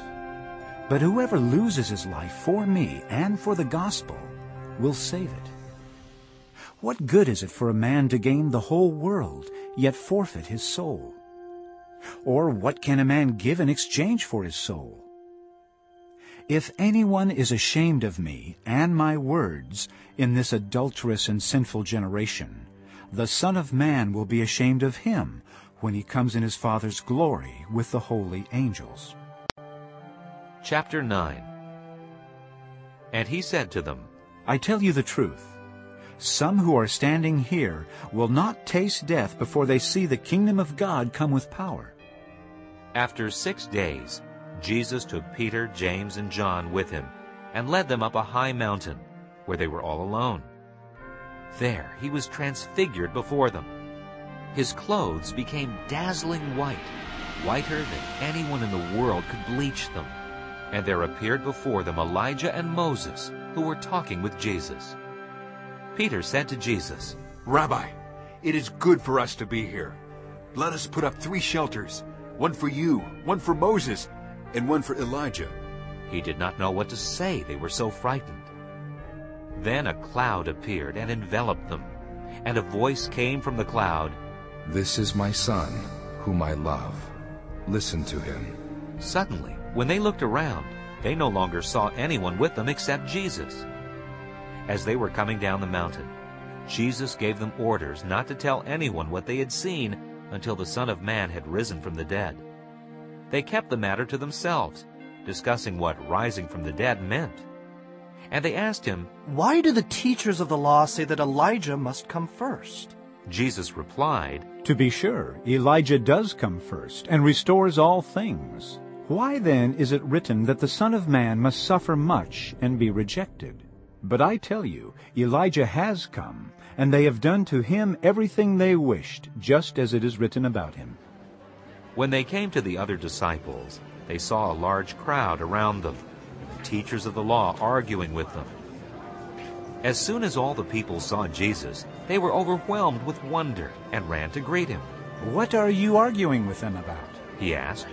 S4: But whoever loses his life for me and for the gospel will save it. What good is it for a man to gain the whole world, yet forfeit his soul? Or what can a man give in exchange for his soul? If anyone is ashamed of me and my words in this adulterous and sinful generation, the Son of Man will be ashamed of him when he comes in his Father's glory with the holy angels.
S1: Chapter 9 And he said to them,
S4: I tell you the truth. Some who are standing here will not taste death before they see the kingdom of God come with power.
S1: After six days, Jesus took Peter, James, and John with him and led them up a high mountain where they were all alone. There he was transfigured before them. His clothes became dazzling white, whiter than anyone in the world could bleach them. And there appeared before them Elijah and Moses, who were talking with Jesus. Peter said to Jesus,
S13: Rabbi, it is good for us to be here. Let us put up three shelters, one for you, one for Moses, and one for Elijah.
S1: He did not know what to say, they were so frightened. Then a cloud appeared and enveloped them, and a voice came from the cloud,
S3: This is my son, whom I love. Listen to him.
S1: Suddenly, when they looked around, they no longer saw anyone with them except Jesus. As they were coming down the mountain, Jesus gave them orders not to tell anyone what they had seen until the Son of Man had risen from the dead. They kept the matter to themselves, discussing what rising from the dead meant. And they asked him,
S14: Why do the teachers of the law say that Elijah must come first?
S1: Jesus replied,
S4: To be sure, Elijah does come first and restores all things. Why then is it written that the Son of Man must suffer much and be rejected? But I tell you, Elijah has come, and they have done to him everything they wished, just as it is written about him.
S1: When they came to the other disciples, they saw a large crowd around them, and the teachers of the law arguing with them. As soon as all the people saw Jesus, they were overwhelmed with wonder and ran to greet him.
S4: What are you arguing with them about?
S1: He asked.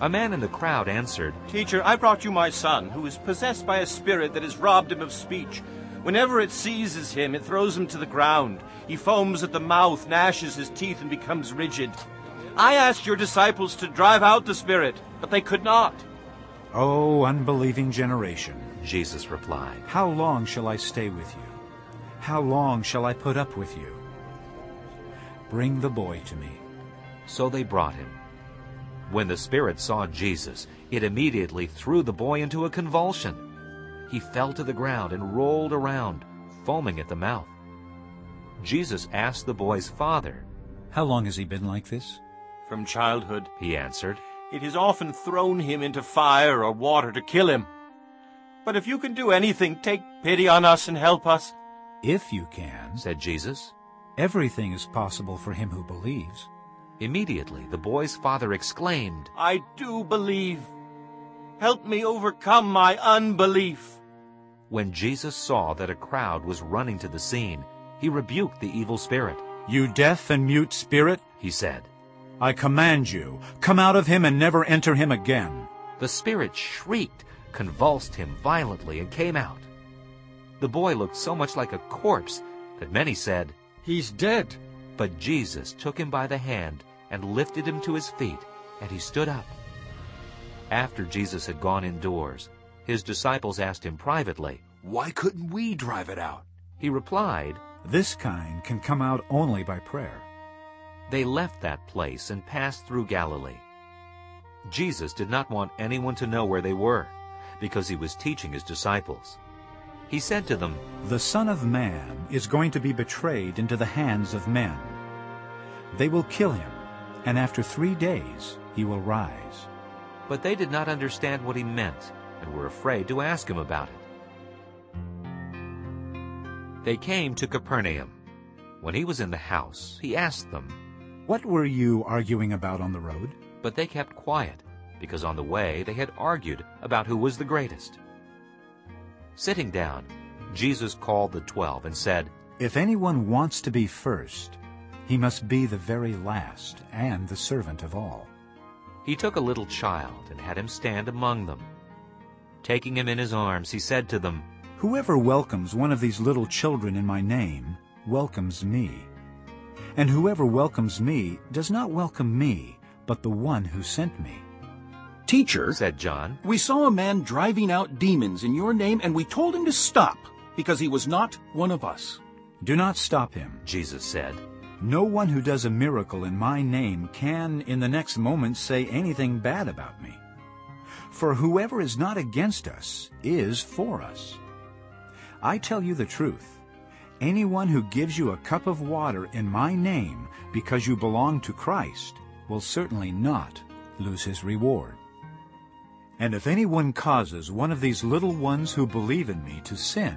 S1: A man in the crowd answered,
S5: Teacher, I brought you my son, who is possessed by a spirit that has robbed him of speech. Whenever it seizes him, it throws him to the ground. He foams at the mouth, gnashes his teeth, and becomes rigid. I asked your disciples to drive out the spirit, but they could not.
S4: O unbelieving generation,
S1: Jesus replied,
S4: How long shall I stay with you? How long shall I put up with you? Bring the boy to me.
S1: So they brought him. When the spirit saw Jesus, it immediately threw the boy into a convulsion. He fell to the ground and rolled around, foaming at the mouth. Jesus asked the boy's father,
S4: How long has he been like this?
S5: From childhood,
S1: he answered.
S5: It has often thrown him into fire or water to kill him. But if you can do anything, take pity on us and help us.
S4: If you can,
S1: said Jesus.
S4: Everything is possible for him who believes.
S1: Immediately the boy's father exclaimed,
S5: I do believe. Help me overcome my unbelief.
S1: When Jesus saw that a crowd was running to the scene, he rebuked the evil spirit.
S4: You deaf and mute spirit,
S1: he said,
S4: I command you, come out of him and never enter him again.
S1: The spirit shrieked, convulsed him violently, and came out. The boy looked so much like a corpse that many said,
S6: He's dead.
S1: But Jesus took him by the hand and lifted him to his feet, and he stood up. After Jesus had gone indoors, his disciples asked him privately,
S13: Why couldn't we drive it out?
S1: He replied,
S4: This kind can come out only by prayer.
S1: They left that place and passed through Galilee. Jesus did not want anyone to know where they were, because he was teaching his disciples. He said to them,
S4: The Son of Man is going to be betrayed into the hands of men. They will kill him, and after three days he will rise.
S1: But they did not understand what he meant, and were afraid to ask him about it. They came to Capernaum. When he was in the house, he asked them,
S4: What were you arguing about on the road?
S1: But they kept quiet, because on the way they had argued about who was the greatest. Sitting down, Jesus called the twelve and said,
S4: If anyone wants to be first, he must be the very last and the servant of all.
S1: He took a little child and had him stand among them. Taking him in his arms, he said to them,
S4: Whoever welcomes one of these little children in my name welcomes me. And whoever welcomes me does not welcome me, but the one who sent me.
S15: Teacher,
S1: said John,
S15: we saw a man driving out demons in your name, and we told him to stop, because he was not one of us.
S4: Do not stop him,
S1: Jesus said.
S4: No one who does a miracle in my name can in the next moment say anything bad about me. For whoever is not against us is for us. I tell you the truth. Anyone who gives you a cup of water in my name because you belong to Christ will certainly not lose his reward. And if anyone causes one of these little ones who believe in me to sin,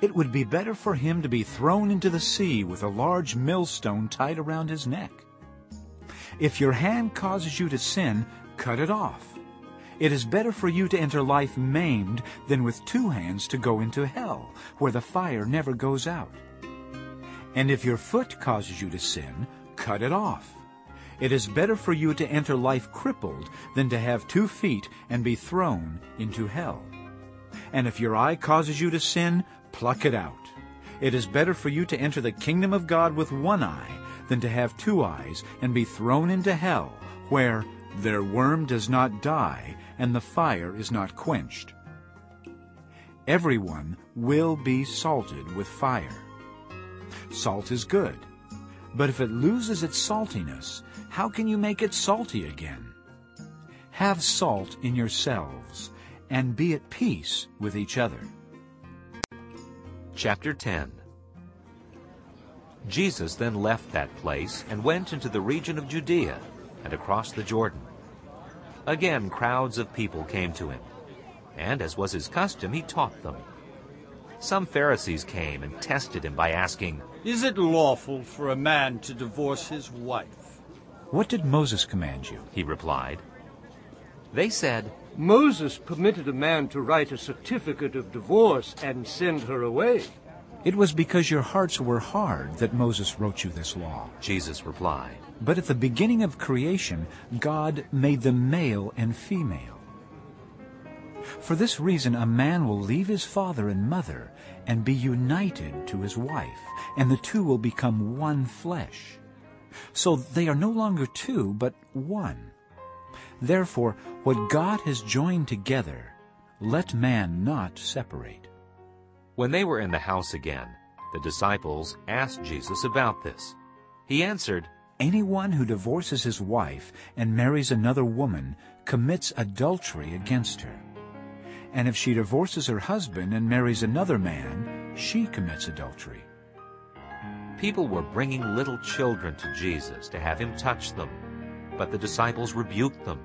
S4: it would be better for him to be thrown into the sea with a large millstone tied around his neck. If your hand causes you to sin, cut it off. It is better for you to enter life maimed than with two hands to go into hell, where the fire never goes out. And if your foot causes you to sin, cut it off. It is better for you to enter life crippled than to have two feet and be thrown into hell. And if your eye causes you to sin, pluck it out. It is better for you to enter the kingdom of God with one eye than to have two eyes and be thrown into hell, where their worm does not die and the fire is not quenched. Everyone will be salted with fire. Salt is good, but if it loses its saltiness, how can you make it salty again? Have salt in yourselves, and be at peace with each other.
S1: Chapter 10 Jesus then left that place and went into the region of Judea and across the Jordan. Again crowds of people came to him, and as was his custom, he taught them. Some Pharisees came and tested him by asking,
S6: Is it lawful for a man to divorce his wife?
S4: What did Moses command you?
S1: He replied. They said,
S16: Moses permitted a man to write a certificate of divorce and send her away.
S4: It was because your hearts were hard that Moses wrote you this law.
S1: Jesus replied.
S4: But at the beginning of creation, God made them male and female. For this reason, a man will leave his father and mother and be united to his wife, and the two will become one flesh. So they are no longer two, but one. Therefore, what God has joined together, let man not separate.
S1: When they were in the house again, the disciples asked Jesus about this. He answered,
S4: Anyone who divorces his wife and marries another woman commits adultery against her. And if she divorces her husband and marries another man, she commits adultery.
S1: People were bringing little children to Jesus to have him touch them, but the disciples rebuked them.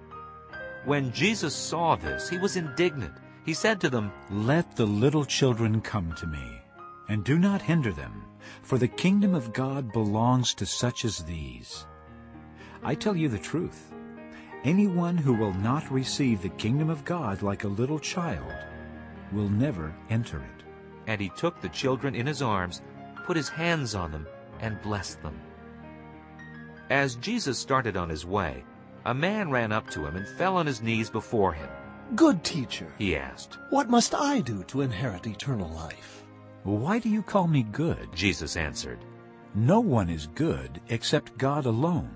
S1: When Jesus saw this, he was indignant. He said to them,
S4: Let the little children come to me, and do not hinder them, for the kingdom of God belongs to such as these. I tell you the truth. Anyone who will not receive the kingdom of God like a little child will never enter it.
S1: And he took the children in his arms, put his hands on them, and blessed them. As Jesus started on his way, a man ran up to him and fell on his knees before him.
S17: Good teacher,
S1: he asked,
S17: what must I do to inherit eternal life?
S4: Why do you call me good?
S1: Jesus answered.
S4: No one is good except God alone.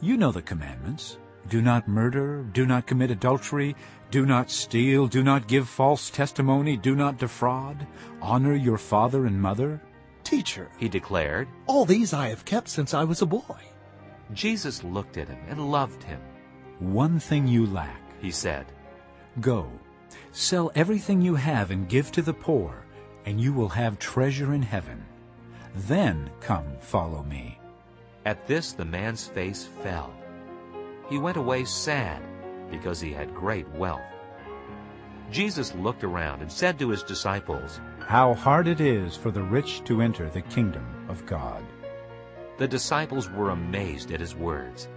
S4: You know the commandments. Do not murder, do not commit adultery, do not steal, do not give false testimony, do not defraud, honor your father and mother.
S17: Teacher,
S1: he declared,
S17: all these I have kept since I was a boy.
S1: Jesus looked at him and loved him.
S4: One thing you lack,
S1: he said.
S4: Go, sell everything you have and give to the poor, and you will have treasure in heaven. Then come follow me.
S1: At this the man's face fell. He went away sad, because he had great wealth. Jesus looked around and said to his disciples,
S4: How hard it is for the rich to enter the kingdom of God.
S1: The disciples were amazed at his words.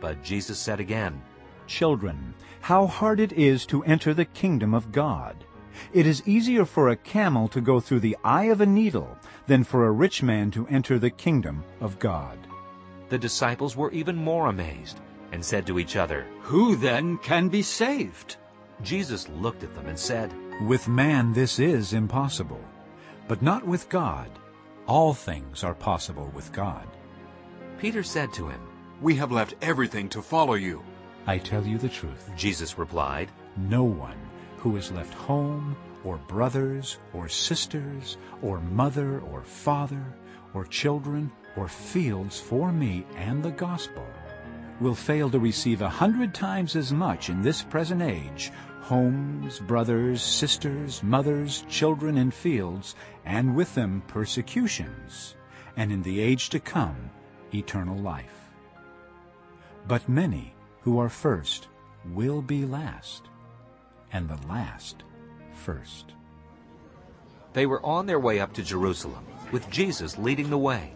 S1: But Jesus said again,
S4: Children, how hard it is to enter the kingdom of God. It is easier for a camel to go through the eye of a needle than for a rich man to enter the kingdom of God.
S1: The disciples were even more amazed and said to each other,
S6: Who then can be saved?
S1: Jesus looked at them and said,
S4: With man this is impossible, but not with God. All things are possible with God.
S1: Peter said to him,
S13: We have left everything to follow you.
S4: I tell you the truth.
S1: Jesus replied,
S4: No one who has left home, or brothers, or sisters, or mother, or father, or children, or fields for me and the gospel, will fail to receive a hundred times as much in this present age, homes, brothers, sisters, mothers, children, and fields, and with them persecutions, and in the age to come eternal life. But many who are first will be last, and the last first.
S1: They were on their way up to Jerusalem, with Jesus leading the way,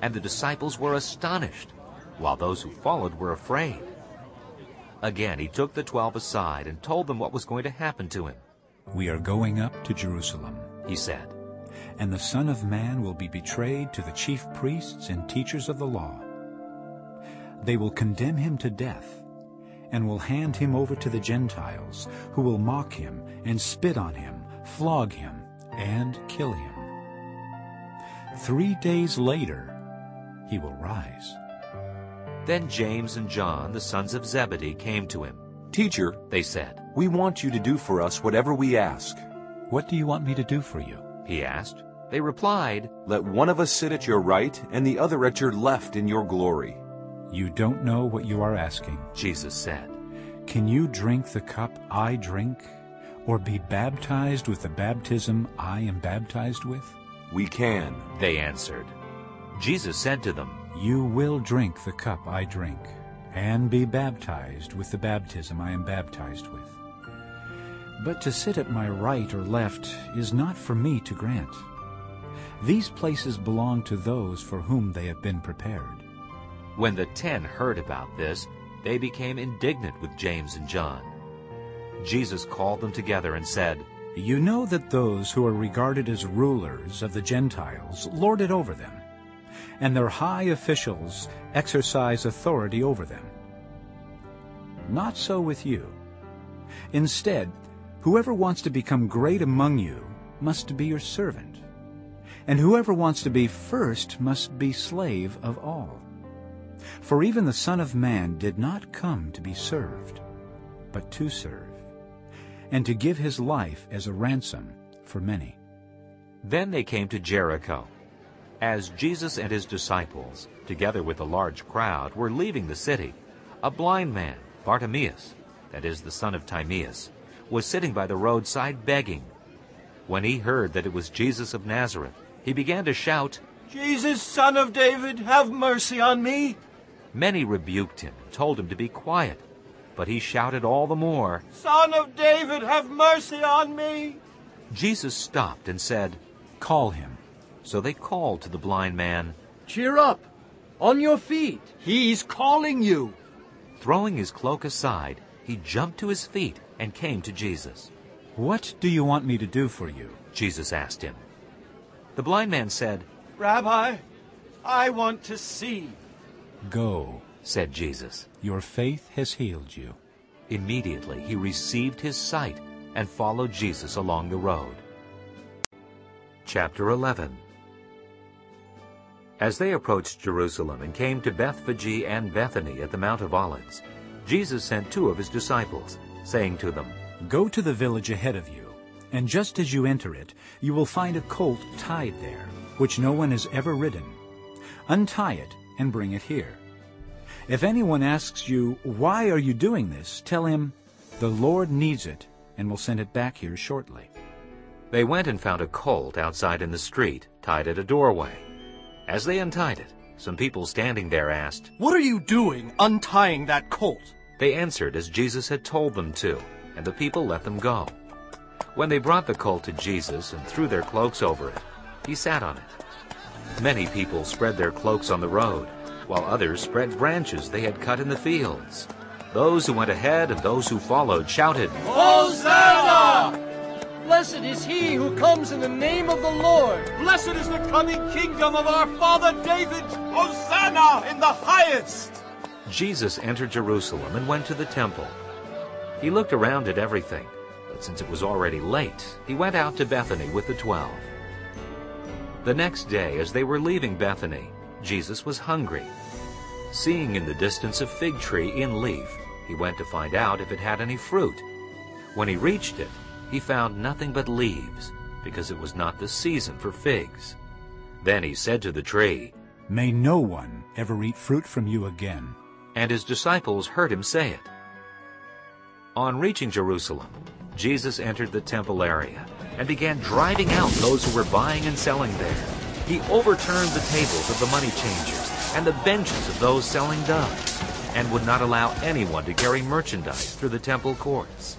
S1: and the disciples were astonished, while those who followed were afraid. Again he took the twelve aside and told them what was going to happen to him.
S4: We are going up to Jerusalem,
S1: he said,
S4: and the Son of Man will be betrayed to the chief priests and teachers of the law. They will condemn him to death, and will hand him over to the Gentiles, who will mock him and spit on him, flog him, and kill him. Three days later he will rise.
S1: Then James and John, the sons of Zebedee, came to him.
S13: Teacher,
S1: they said,
S13: we want you to do for us whatever we ask.
S4: What do you want me to do for you?
S1: He asked. They replied,
S13: Let one of us sit at your right and the other at your left in your glory.
S4: You don't know what you are asking,
S1: Jesus said.
S4: Can you drink the cup I drink, or be baptized with the baptism I am baptized with?
S13: We can,
S1: they answered. Jesus said to them,
S4: You will drink the cup I drink, and be baptized with the baptism I am baptized with. But to sit at my right or left is not for me to grant. These places belong to those for whom they have been prepared.
S1: When the ten heard about this, they became indignant with James and John. Jesus called them together and said,
S4: You know that those who are regarded as rulers of the Gentiles lord it over them, and their high officials exercise authority over them. Not so with you. Instead, whoever wants to become great among you must be your servant, and whoever wants to be first must be slave of all. For even the Son of Man did not come to be served, but to serve, and to give his life as a ransom for many.
S1: Then they came to Jericho. As Jesus and his disciples, together with a large crowd, were leaving the city, a blind man, Bartimaeus, that is the son of Timaeus, was sitting by the roadside begging. When he heard that it was Jesus of Nazareth, he began to shout,
S5: Jesus, son of David, have mercy on me.
S1: Many rebuked him and told him to be quiet, but he shouted all the more,
S5: Son of David, have mercy on me.
S1: Jesus stopped and said,
S4: Call him.
S1: So they called to the blind man,
S16: Cheer up! On your feet! He's calling you!
S1: Throwing his cloak aside, he jumped to his feet and came to Jesus.
S4: What do you want me to do for you?
S1: Jesus asked him. The blind man said,
S5: Rabbi, I want to see.
S4: Go,
S1: said Jesus.
S4: Your faith has healed you.
S1: Immediately he received his sight and followed Jesus along the road. Chapter 11 As they approached Jerusalem and came to Bethphage and Bethany at the Mount of Olives, Jesus sent two of his disciples, saying to them,
S4: Go to the village ahead of you, and just as you enter it, you will find a colt tied there, which no one has ever ridden. Untie it and bring it here. If anyone asks you, Why are you doing this? tell him, The Lord needs it, and will send it back here shortly.
S1: They went and found a colt outside in the street, tied at a doorway. As they untied it, some people standing there asked,
S14: What are you doing, untying that colt?
S1: They answered as Jesus had told them to, and the people let them go. When they brought the colt to Jesus and threw their cloaks over it, he sat on it. Many people spread their cloaks on the road, while others spread branches they had cut in the fields. Those who went ahead and those who followed shouted,
S16: Hosanna! Blessed is he who comes in the name of the Lord.
S5: Blessed is the coming kingdom of our father David. Hosanna in the highest.
S1: Jesus entered Jerusalem and went to the temple. He looked around at everything, but since it was already late, he went out to Bethany with the twelve. The next day, as they were leaving Bethany, Jesus was hungry. Seeing in the distance a fig tree in leaf, he went to find out if it had any fruit. When he reached it, he found nothing but leaves, because it was not the season for figs. Then he said to the tree,
S4: May no one ever eat fruit from you again.
S1: and his disciples heard him say it. On reaching Jerusalem, Jesus entered the temple area and began driving out those who were buying and selling there. He overturned the tables of the money changers and the benches of those selling doves, and would not allow anyone to carry merchandise through the temple courts.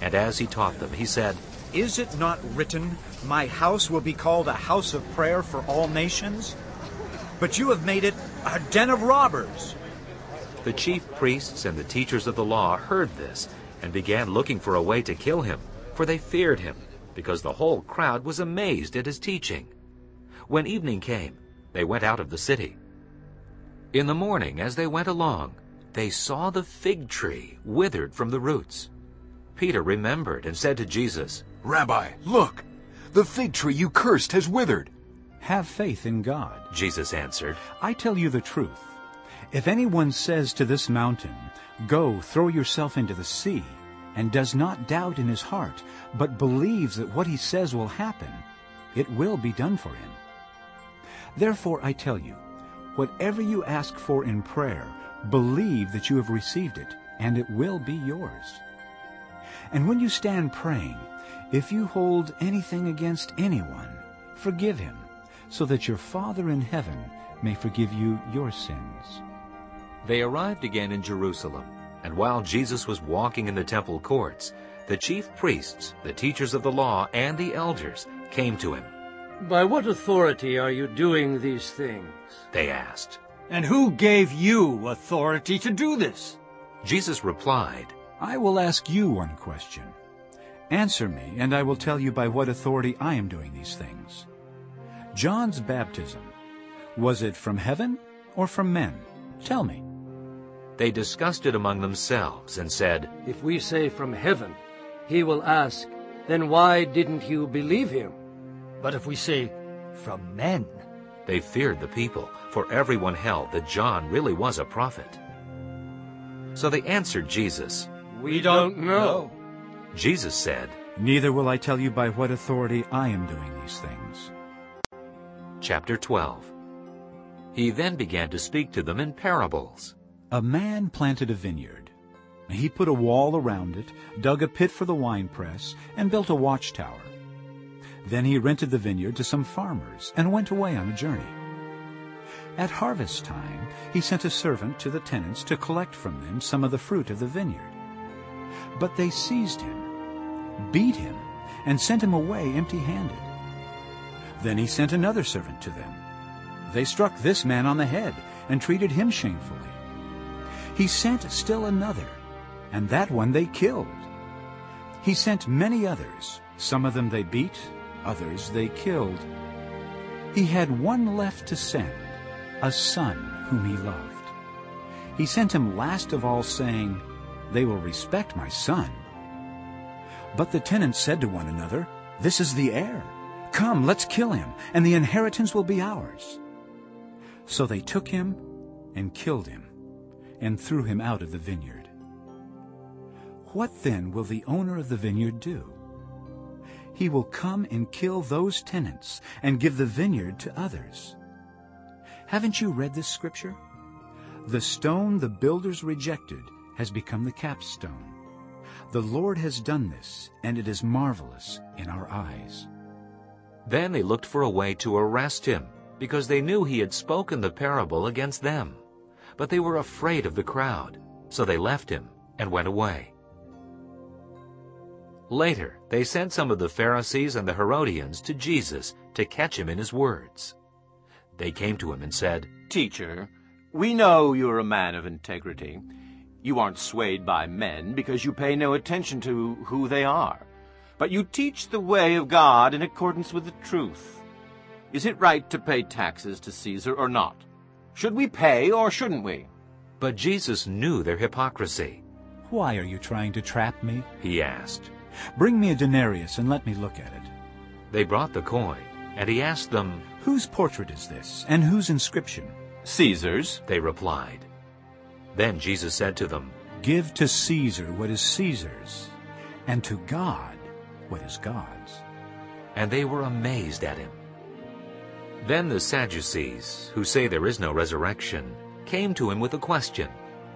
S1: And as he taught them, he said,
S4: Is it not written, My house will be called a house of prayer for all nations? But you have made it a den of robbers.
S1: The chief priests and the teachers of the law heard this and began looking for a way to kill him, for they feared him, because the whole crowd was amazed at his teaching. When evening came, they went out of the city. In the morning, as they went along, they saw the fig tree withered from the roots. Peter remembered and said to Jesus,
S13: Rabbi, look! The fig tree you cursed has withered.
S4: Have faith in God.
S1: Jesus answered,
S4: I tell you the truth. If anyone says to this mountain, Go, throw yourself into the sea, and does not doubt in his heart, but believes that what he says will happen, it will be done for him. Therefore I tell you, whatever you ask for in prayer, believe that you have received it, and it will be yours. And when you stand praying, if you hold anything against anyone, forgive him, so that your Father in heaven may forgive you your sins.
S1: They arrived again in Jerusalem, and while Jesus was walking in the temple courts, the chief priests, the teachers of the law, and the elders came to him.
S16: By what authority are you doing these things?
S1: They asked.
S6: And who gave you authority to do this?
S1: Jesus replied,
S4: I will ask you one question. Answer me, and I will tell you by what authority I am doing these things. John's baptism, was it from heaven or from men? Tell me.
S1: They discussed it among themselves and said,
S16: If we say from heaven, he will ask, Then why didn't you believe him?
S6: But if we say from men,
S1: they feared the people, for everyone held that John really was a prophet. So they answered Jesus,
S16: We don't know.
S1: Jesus said,
S4: Neither will I tell you by what authority I am doing these things.
S1: Chapter 12 He then began to speak to them in parables.
S4: A man planted a vineyard. He put a wall around it, dug a pit for the winepress, and built a watchtower. Then he rented the vineyard to some farmers and went away on a journey. At harvest time, he sent a servant to the tenants to collect from them some of the fruit of the vineyard. But they seized him, beat him, and sent him away empty-handed. Then he sent another servant to them. They struck this man on the head and treated him shamefully. He sent still another, and that one they killed. He sent many others. Some of them they beat, others they killed. He had one left to send, a son whom he loved. He sent him last of all, saying, They will respect my son. But the tenants said to one another, This is the heir. Come, let's kill him, and the inheritance will be ours. So they took him and killed him, and threw him out of the vineyard. What then will the owner of the vineyard do? He will come and kill those tenants and give the vineyard to others. Haven't you read this scripture? The stone the builders rejected has become the capstone. The Lord has done this, and it is marvelous in our eyes.
S1: Then they looked for a way to arrest him, because they knew he had spoken the parable against them. But they were afraid of the crowd, so they left him and went away. Later, they sent some of the Pharisees and the Herodians to Jesus to catch him in his words. They came to him and said,
S5: Teacher, we know you're a man of integrity. You aren't swayed by men because you pay no attention to who they are. But you teach the way of God in accordance with the truth. Is it right to pay taxes to Caesar or not? Should we pay or shouldn't we?
S1: But Jesus knew their hypocrisy.
S4: Why are you trying to trap me?
S1: He asked.
S4: Bring me a denarius and let me look at it.
S1: They brought the coin, and he asked them,
S4: Whose portrait is this, and whose inscription?
S5: Caesar's,
S1: they replied. Then Jesus said to them,
S4: Give to Caesar what is Caesar's, and to God what is God's.
S1: And they were amazed at him. Then the Sadducees, who say there is no resurrection, came to him with a question.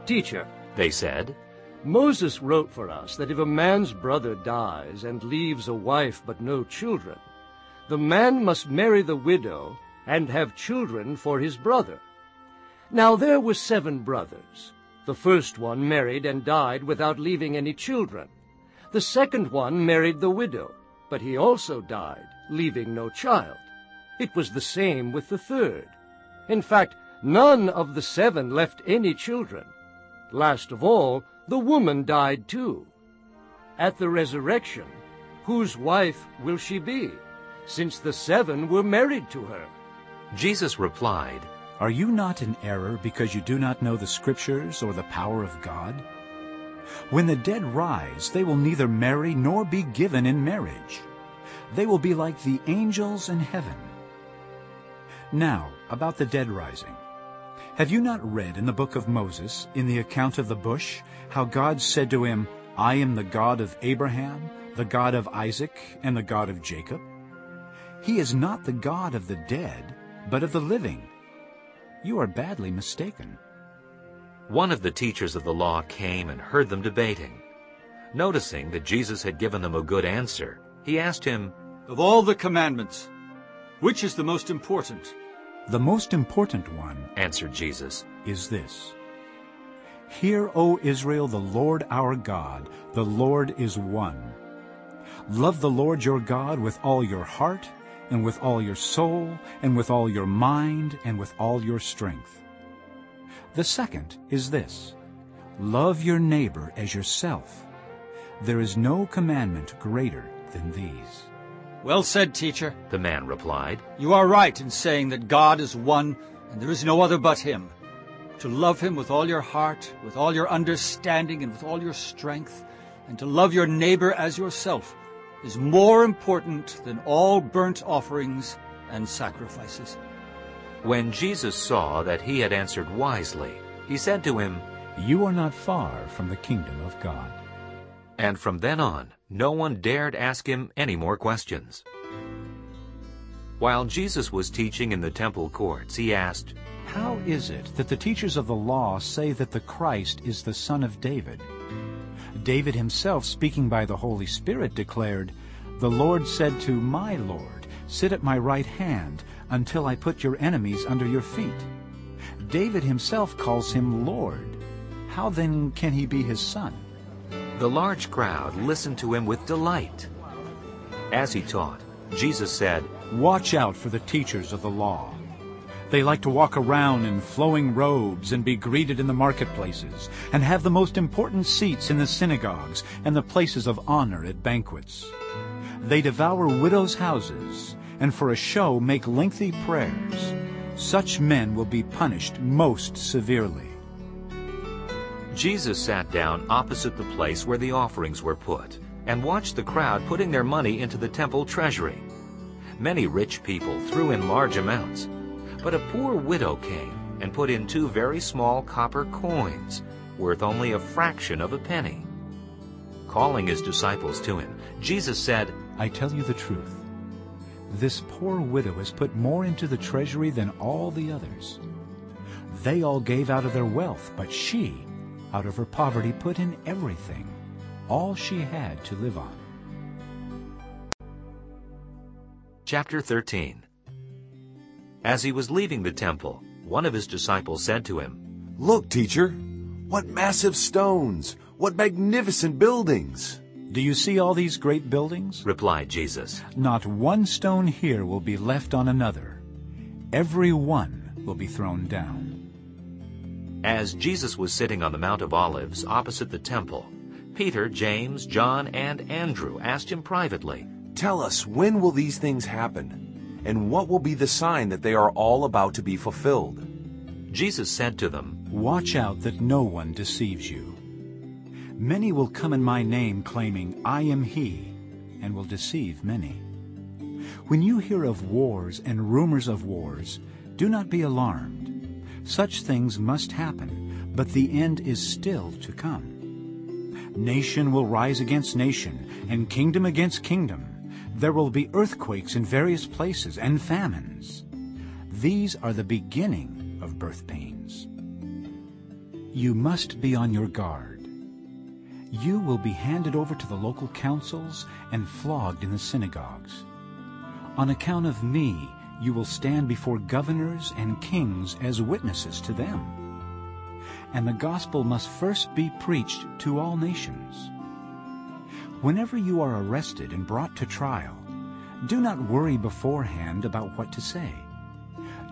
S16: Teacher,
S1: they said,
S16: Moses wrote for us that if a man's brother dies and leaves a wife but no children, the man must marry the widow and have children for his brother. Now there were seven brothers. The first one married and died without leaving any children. The second one married the widow, but he also died, leaving no child. It was the same with the third. In fact, none of the seven left any children. Last of all, the woman died too. At the resurrection, whose wife will she be, since the seven were married to her?
S1: Jesus replied,
S4: Are you not in error because you do not know the Scriptures or the power of God? When the dead rise, they will neither marry nor be given in marriage. They will be like the angels in heaven. Now, about the dead rising. Have you not read in the book of Moses, in the account of the bush, how God said to him, I am the God of Abraham, the God of Isaac, and the God of Jacob? He is not the God of the dead, but of the living. You are badly mistaken.
S1: One of the teachers of the law came and heard them debating. Noticing that Jesus had given them a good answer, he asked him,
S6: Of all the commandments, which is the most important?
S4: The most important one,
S1: answered Jesus,
S4: is this. Hear, O Israel, the Lord our God, the Lord is one. Love the Lord your God with all your heart, and with all your soul, and with all your mind, and with all your strength. The second is this, love your neighbor as yourself. There is no commandment greater than these.
S6: Well said, teacher,
S1: the man replied.
S6: You are right in saying that God is one, and there is no other but him. To love him with all your heart, with all your understanding, and with all your strength, and to love your neighbor as yourself, is more important than all burnt offerings and sacrifices.
S1: When Jesus saw that he had answered wisely, he said to him,
S4: You are not far from the kingdom of God.
S1: And from then on, no one dared ask him any more questions. While Jesus was teaching in the temple courts, he asked,
S4: How is it that the teachers of the law say that the Christ is the son of David? David himself, speaking by the Holy Spirit, declared, The Lord said to my Lord, Sit at my right hand until I put your enemies under your feet. David himself calls him Lord. How then can he be his son?
S1: The large crowd listened to him with delight. As he taught, Jesus said,
S4: Watch out for the teachers of the law. They like to walk around in flowing robes and be greeted in the marketplaces and have the most important seats in the synagogues and the places of honor at banquets. They devour widows' houses and for a show make lengthy prayers. Such men will be punished most severely.
S1: Jesus sat down opposite the place where the offerings were put and watched the crowd putting their money into the temple treasury. Many rich people threw in large amounts, but a poor widow came and put in two very small copper coins, worth only a fraction of a penny. Calling his disciples to him, Jesus said,
S4: I tell you the truth. This poor widow has put more into the treasury than all the others. They all gave out of their wealth, but she, out of her poverty, put in everything, all she had to live on.
S1: Chapter 13 As he was leaving the temple, one of his disciples said to him,
S18: Look, teacher, what massive stones, what magnificent buildings!
S4: Do you see all these great buildings?
S1: replied Jesus.
S4: Not one stone here will be left on another. Every one will be thrown down.
S1: As Jesus was sitting on the Mount of Olives opposite the temple, Peter, James, John, and Andrew asked him privately,
S18: Tell us, when will these things happen? And what will be the sign that they are all about to be fulfilled?
S1: Jesus said to them,
S4: Watch out that no one deceives you. Many will come in my name claiming, I am he, and will deceive many. When you hear of wars and rumors of wars, do not be alarmed. Such things must happen, but the end is still to come. Nation will rise against nation, and kingdom against kingdom. There will be earthquakes in various places, and famines. These are the beginning of birth pains. You must be on your guard. You will be handed over to the local councils and flogged in the synagogues. On account of me, you will stand before governors and kings as witnesses to them. And the gospel must first be preached to all nations. Whenever you are arrested and brought to trial, do not worry beforehand about what to say.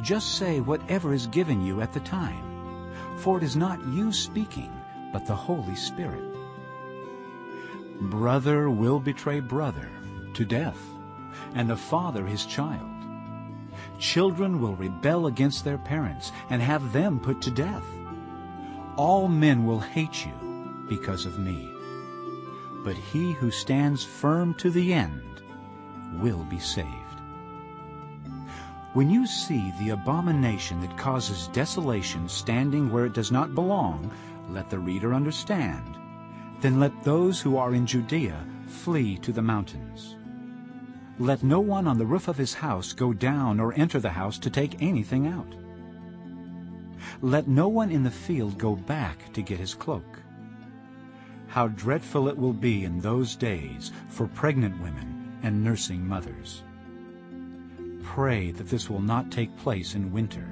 S4: Just say whatever is given you at the time, for it is not you speaking, but the Holy Spirit. Brother will betray brother to death, and a father his child. Children will rebel against their parents and have them put to death. All men will hate you because of me. But he who stands firm to the end will be saved. When you see the abomination that causes desolation standing where it does not belong, let the reader understand. Then let those who are in Judea flee to the mountains. Let no one on the roof of his house go down or enter the house to take anything out. Let no one in the field go back to get his cloak. How dreadful it will be in those days for pregnant women and nursing mothers. Pray that this will not take place in winter,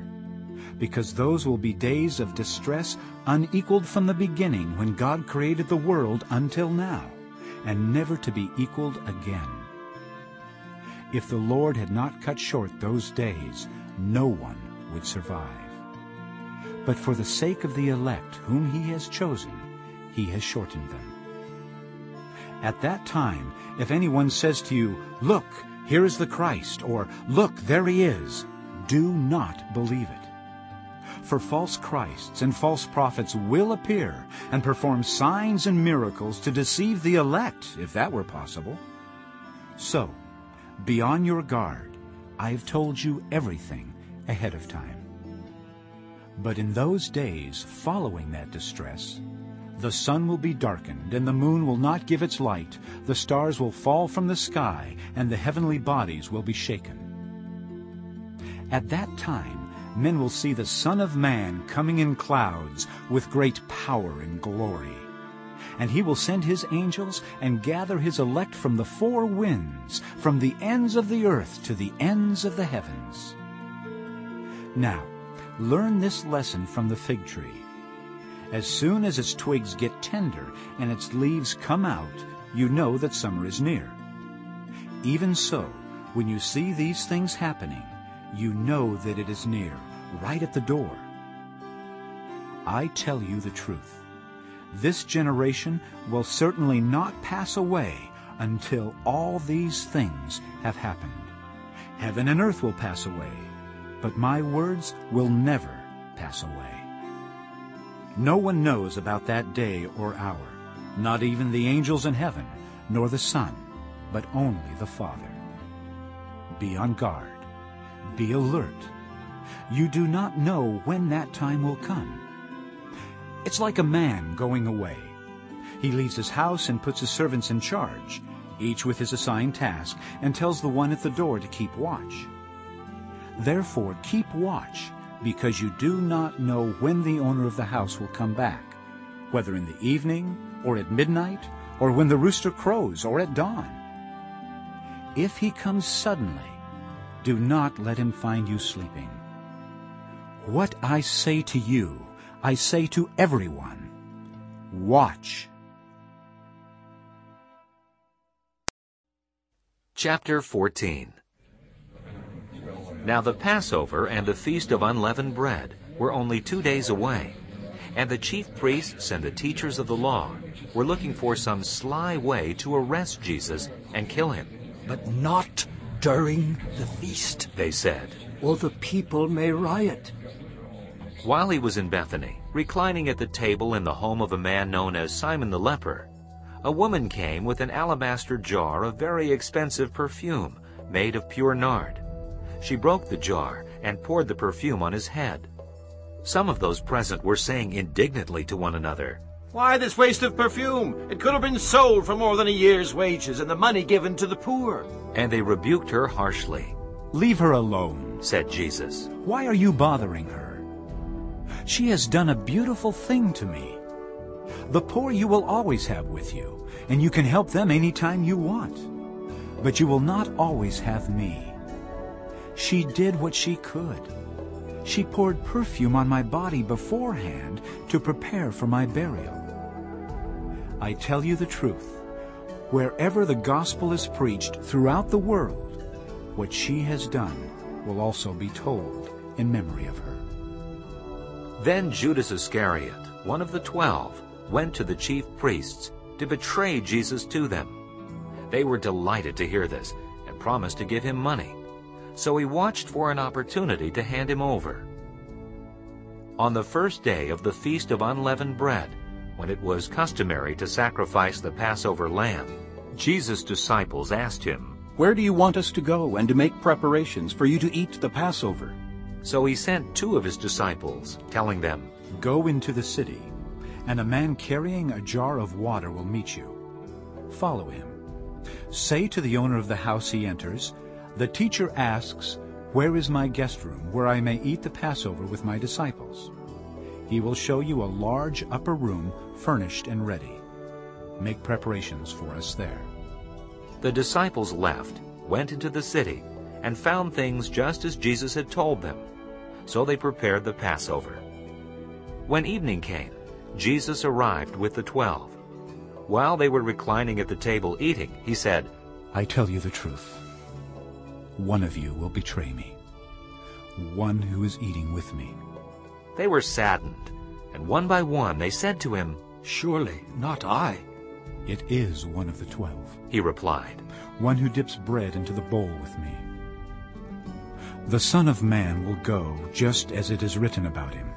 S4: because those will be days of distress unequaled from the beginning when God created the world until now, and never to be equaled again. If the Lord had not cut short those days, no one would survive. But for the sake of the elect whom he has chosen, he has shortened them. At that time, if anyone says to you, Look, here is the Christ, or Look, there he is, do not believe it. For false Christs and false prophets will appear and perform signs and miracles to deceive the elect, if that were possible. So, be on your guard. I have told you everything ahead of time. But in those days following that distress, the sun will be darkened, and the moon will not give its light. The stars will fall from the sky, and the heavenly bodies will be shaken. At that time men will see the Son of Man coming in clouds with great power and glory. And he will send his angels and gather his elect from the four winds, from the ends of the earth to the ends of the heavens. Now, learn this lesson from the fig tree. As soon as its twigs get tender and its leaves come out, you know that summer is near. Even so, when you see these things happening, you know that it is near, right at the door. I tell you the truth. This generation will certainly not pass away until all these things have happened. Heaven and earth will pass away, but my words will never pass away. No one knows about that day or hour, not even the angels in heaven, nor the Son, but only the Father. Be on guard. Be alert. You do not know when that time will come. It's like a man going away. He leaves his house and puts his servants in charge, each with his assigned task, and tells the one at the door to keep watch. Therefore keep watch, because you do not know when the owner of the house will come back, whether in the evening, or at midnight, or when the rooster crows, or at dawn. If he comes suddenly, do not let him find you sleeping. What I say to you, I say to everyone, watch.
S1: Chapter 14 Now the Passover and the Feast of Unleavened Bread were only two days away, and the chief priests and the teachers of the law were looking for some sly way to arrest Jesus and kill him.
S16: But not during the feast,
S1: they said,
S16: or the people may riot.
S1: While he was in Bethany, reclining at the table in the home of a man known as Simon the leper, a woman came with an alabaster jar of very expensive perfume made of pure nard. She broke the jar and poured the perfume on his head. Some of those present were saying indignantly to one another,
S5: Why this waste of perfume? It could have been sold for more than a year's wages and the money given to the poor.
S1: And they rebuked her harshly.
S4: Leave her alone,
S1: said Jesus.
S4: Why are you bothering her? She has done a beautiful thing to me. The poor you will always have with you, and you can help them any time you want. But you will not always have me. She did what she could. She poured perfume on my body beforehand to prepare for my burial. I tell you the truth, wherever the gospel is preached throughout the world, what she has done will also be told in memory of her.
S1: Then Judas Iscariot, one of the twelve, went to the chief priests to betray Jesus to them. They were delighted to hear this and promised to give him money. So he watched for an opportunity to hand him over. On the first day of the Feast of Unleavened Bread, when it was customary to sacrifice the Passover lamb, Jesus' disciples asked him,
S15: Where do you want us to go and to make preparations for you to eat the Passover?
S1: So he sent two of his disciples, telling them,
S4: Go into the city, and a man carrying a jar of water will meet you. Follow him. Say to the owner of the house he enters, The teacher asks, Where is my guest room, where I may eat the Passover with my disciples? He will show you a large upper room furnished and ready. Make preparations for us there.
S1: The disciples left, went into the city, and found things just as Jesus had told them. So they prepared the Passover. When evening came, Jesus arrived with the twelve. While they were reclining at the table eating, he said,
S4: I tell you the truth. One of you will betray me. One who is eating with me.
S1: They were saddened, and one by one they said to him,
S6: Surely not I.
S4: It is one of the twelve.
S1: He replied,
S4: One who dips bread into the bowl with me. The Son of Man will go just as it is written about him.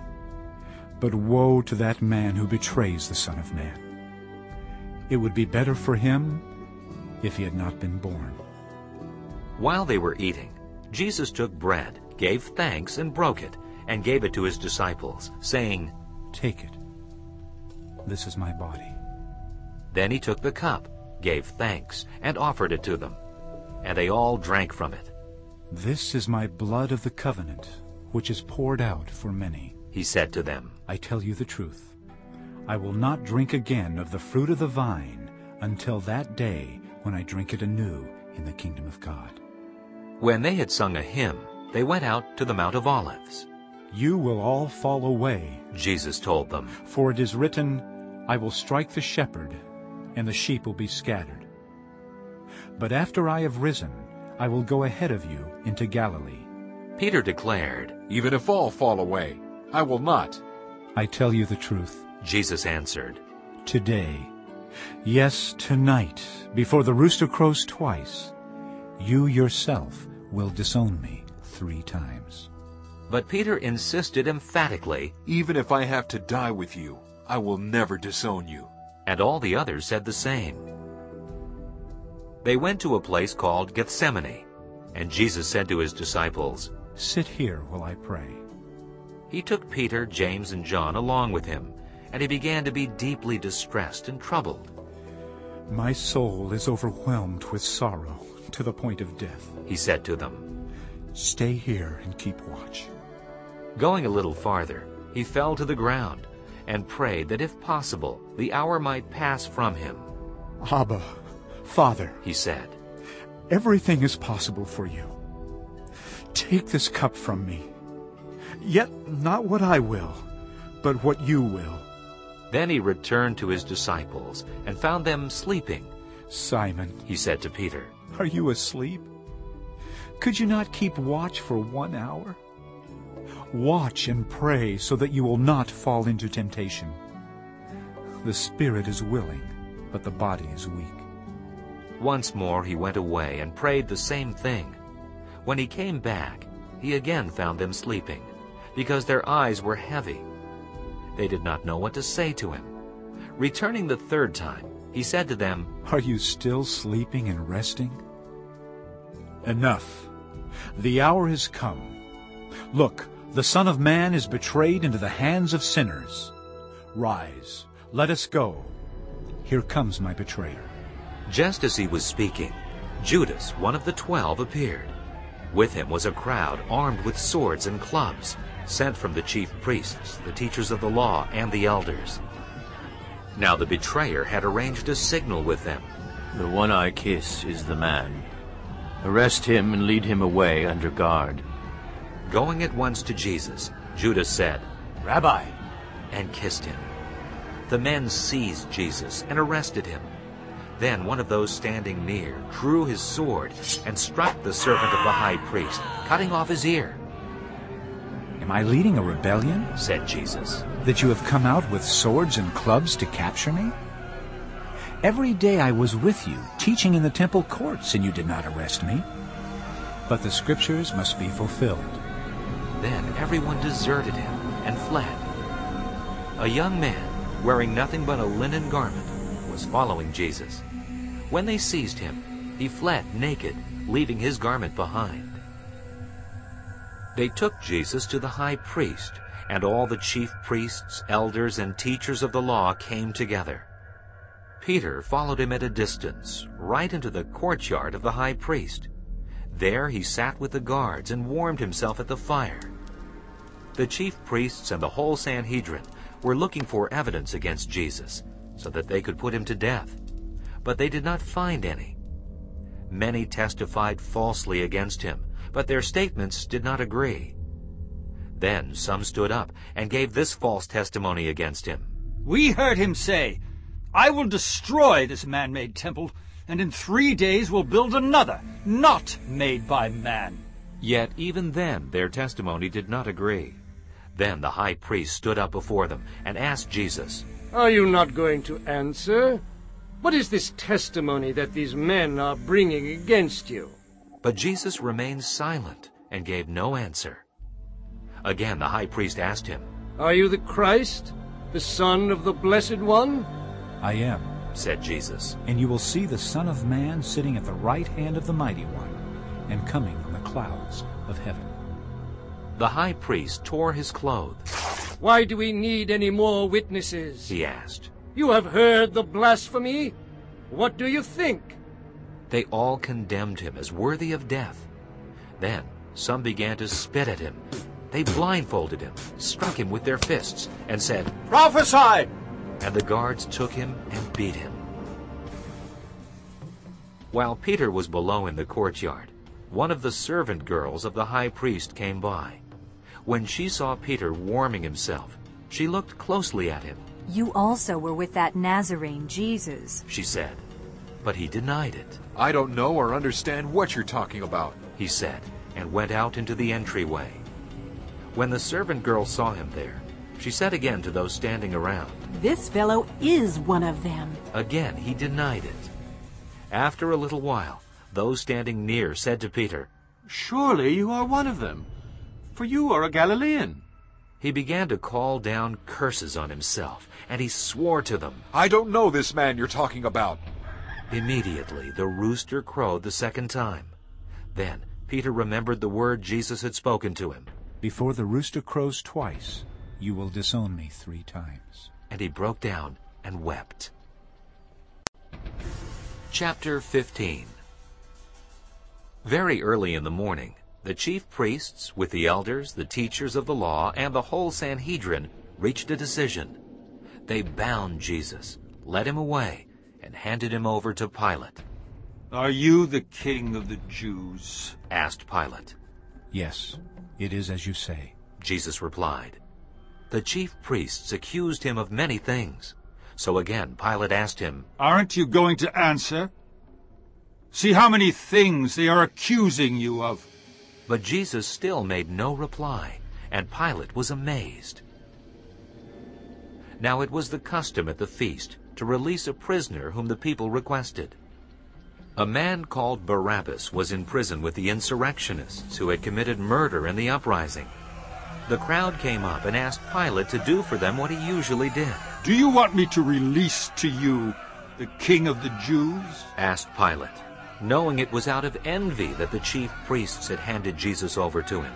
S4: But woe to that man who betrays the Son of Man. It would be better for him if he had not been born.
S1: While they were eating, Jesus took bread, gave thanks, and broke it, and gave it to his disciples, saying,
S4: Take it. This is my body.
S1: Then he took the cup, gave thanks, and offered it to them. And they all drank from it.
S4: This is my blood of the covenant, which is poured out for many.
S1: He said to them,
S4: I tell you the truth. I will not drink again of the fruit of the vine until that day when I drink it anew in the kingdom of God.
S1: When they had sung a hymn, they went out to the Mount of Olives.
S4: You will all fall away,
S1: Jesus told them,
S4: for it is written, I will strike the shepherd, and the sheep will be scattered. But after I have risen, I will go ahead of you into Galilee.
S1: Peter declared,
S13: Even if all fall away, I will not.
S4: I tell you the truth.
S1: Jesus answered,
S4: Today, yes, tonight, before the rooster crows twice, you yourself will disown me three times.
S1: But Peter insisted emphatically,
S13: Even if I have to die with you, I will never disown you.
S1: And all the others said the same. They went to a place called Gethsemane, and Jesus said to his disciples,
S4: Sit here while I pray.
S1: He took Peter, James, and John along with him, and he began to be deeply distressed and troubled.
S4: My soul is overwhelmed with sorrow to the point of death,
S1: he said to them.
S4: Stay here and keep watch.
S1: Going a little farther, he fell to the ground and prayed that if possible the hour might pass from him.
S4: Abba, Father,
S1: he said,
S4: everything is possible for you. Take this cup from me. Yet not what I will, but what you will.
S1: Then he returned to his disciples and found them sleeping.
S4: Simon,
S1: he said to Peter,
S4: are you asleep? Could you not keep watch for one hour? Watch and pray so that you will not fall into temptation. The spirit is willing, but the body is weak.
S1: Once more he went away and prayed the same thing. When he came back, he again found them sleeping, because their eyes were heavy. They did not know what to say to him. Returning the third time, he said to them,
S4: Are you still sleeping and resting? Enough. The hour has come. Look, the Son of Man is betrayed into the hands of sinners. Rise, let us go. Here comes my betrayer.
S1: Just as he was speaking, Judas, one of the twelve, appeared. With him was a crowd armed with swords and clubs, sent from the chief priests, the teachers of the law, and the elders. Now the betrayer had arranged a signal with them.
S5: The one I kiss is the man. Arrest him and lead him away under guard.
S1: Going at once to Jesus, Judas said,
S8: Rabbi,
S1: and kissed him. The men seized Jesus and arrested him. Then one of those standing near drew his sword and struck the servant of the high priest, cutting off his ear.
S4: Am I leading a rebellion?
S1: said Jesus.
S4: That you have come out with swords and clubs to capture me? Every day I was with you, teaching in the temple courts, and you did not arrest me. But the scriptures must be fulfilled.
S1: Then everyone deserted him and fled. A young man, wearing nothing but a linen garment, was following Jesus. When they seized him, he fled naked, leaving his garment behind. They took Jesus to the high priest, and all the chief priests, elders, and teachers of the law came together. Peter followed him at a distance, right into the courtyard of the high priest. There he sat with the guards and warmed himself at the fire. The chief priests and the whole Sanhedrin were looking for evidence against Jesus, so that they could put him to death. But they did not find any. Many testified falsely against him, but their statements did not agree. Then some stood up and gave this false testimony against him.
S6: We heard him say, I will destroy this man-made temple, and in three days will build another, not made by man.
S1: Yet even then their testimony did not agree. Then the high priest stood up before them and asked Jesus,
S16: Are you not going to answer? What is this testimony that these men are bringing against you?
S1: But Jesus remained silent and gave no answer. Again the high priest asked him,
S16: Are you the Christ, the Son of the Blessed One?
S4: I am,
S1: said Jesus.
S4: And you will see the Son of Man sitting at the right hand of the Mighty One, and coming on the clouds of heaven.
S1: The high priest tore his clothes.
S16: Why do we need any more witnesses?
S1: He asked.
S16: You have heard the blasphemy. What do you think?
S1: They all condemned him as worthy of death. Then some began to spit at him. They blindfolded him, struck him with their fists, and said,
S5: Prophesy!
S1: And the guards took him and beat him. While Peter was below in the courtyard, one of the servant girls of the high priest came by. When she saw Peter warming himself, she looked closely at him.
S11: You also were with that Nazarene, Jesus,
S1: she said. But he denied it.
S13: I don't know or understand what you're talking about,
S1: he said, and went out into the entryway. When the servant girl saw him there, she said again to those standing around,
S9: This fellow is one of them.
S1: Again he denied it. After a little while, those standing near said to Peter,
S7: Surely you are one of them, for you are a Galilean.
S1: He began to call down curses on himself, and he swore to them,
S13: I don't know this man you're talking about.
S1: Immediately the rooster crowed the second time. Then Peter remembered the word Jesus had spoken to him.
S4: Before the rooster crows twice, you will disown me three times.
S1: And he broke down and wept. Chapter 15 Very early in the morning, the chief priests, with the elders, the teachers of the law, and the whole Sanhedrin, reached a decision. They bound Jesus, led him away, and handed him over to Pilate.
S6: Are you the king of the Jews?
S1: asked Pilate.
S4: Yes, it is as you say.
S1: Jesus replied. The chief priests accused him of many things. So again Pilate asked him,
S6: Aren't you going to answer? See how many things they are accusing you of.
S1: But Jesus still made no reply, and Pilate was amazed. Now it was the custom at the feast to release a prisoner whom the people requested. A man called Barabbas was in prison with the insurrectionists who had committed murder in the uprising. The crowd came up and asked Pilate to do for them what he usually did.
S6: Do you want me to release to you the king of the Jews?
S1: asked Pilate, knowing it was out of envy that the chief priests had handed Jesus over to him.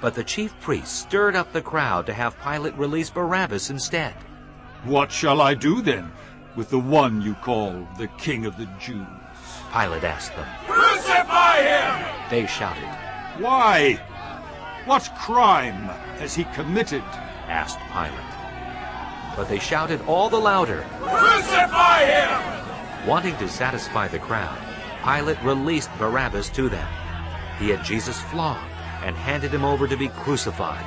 S1: But the chief priests stirred up the crowd to have Pilate release Barabbas instead.
S6: What shall I do then with the one you call the king of the Jews?
S1: Pilate asked them.
S5: Crucify him!
S1: They shouted.
S4: Why? What crime has he committed?
S1: asked Pilate. But they shouted all the louder,
S19: Crucify him!
S1: Wanting to satisfy the crowd, Pilate released Barabbas to them. He had Jesus flogged and handed him over to be crucified.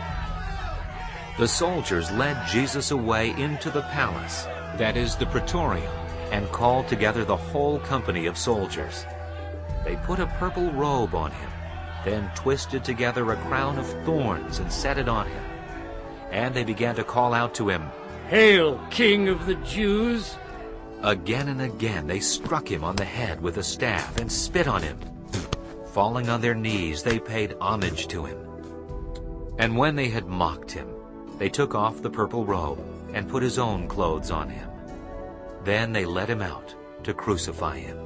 S1: The soldiers led Jesus away into the palace, that is the praetorium, and called together the whole company of soldiers. They put a purple robe on him, then twisted together a crown of thorns and set it on him. And they began to call out to him,
S16: Hail, King of the Jews!
S1: Again and again they struck him on the head with a staff and spit on him. Falling on their knees, they paid homage to him. And when they had mocked him, they took off the purple robe and put his own clothes on him. Then they led him out to crucify him.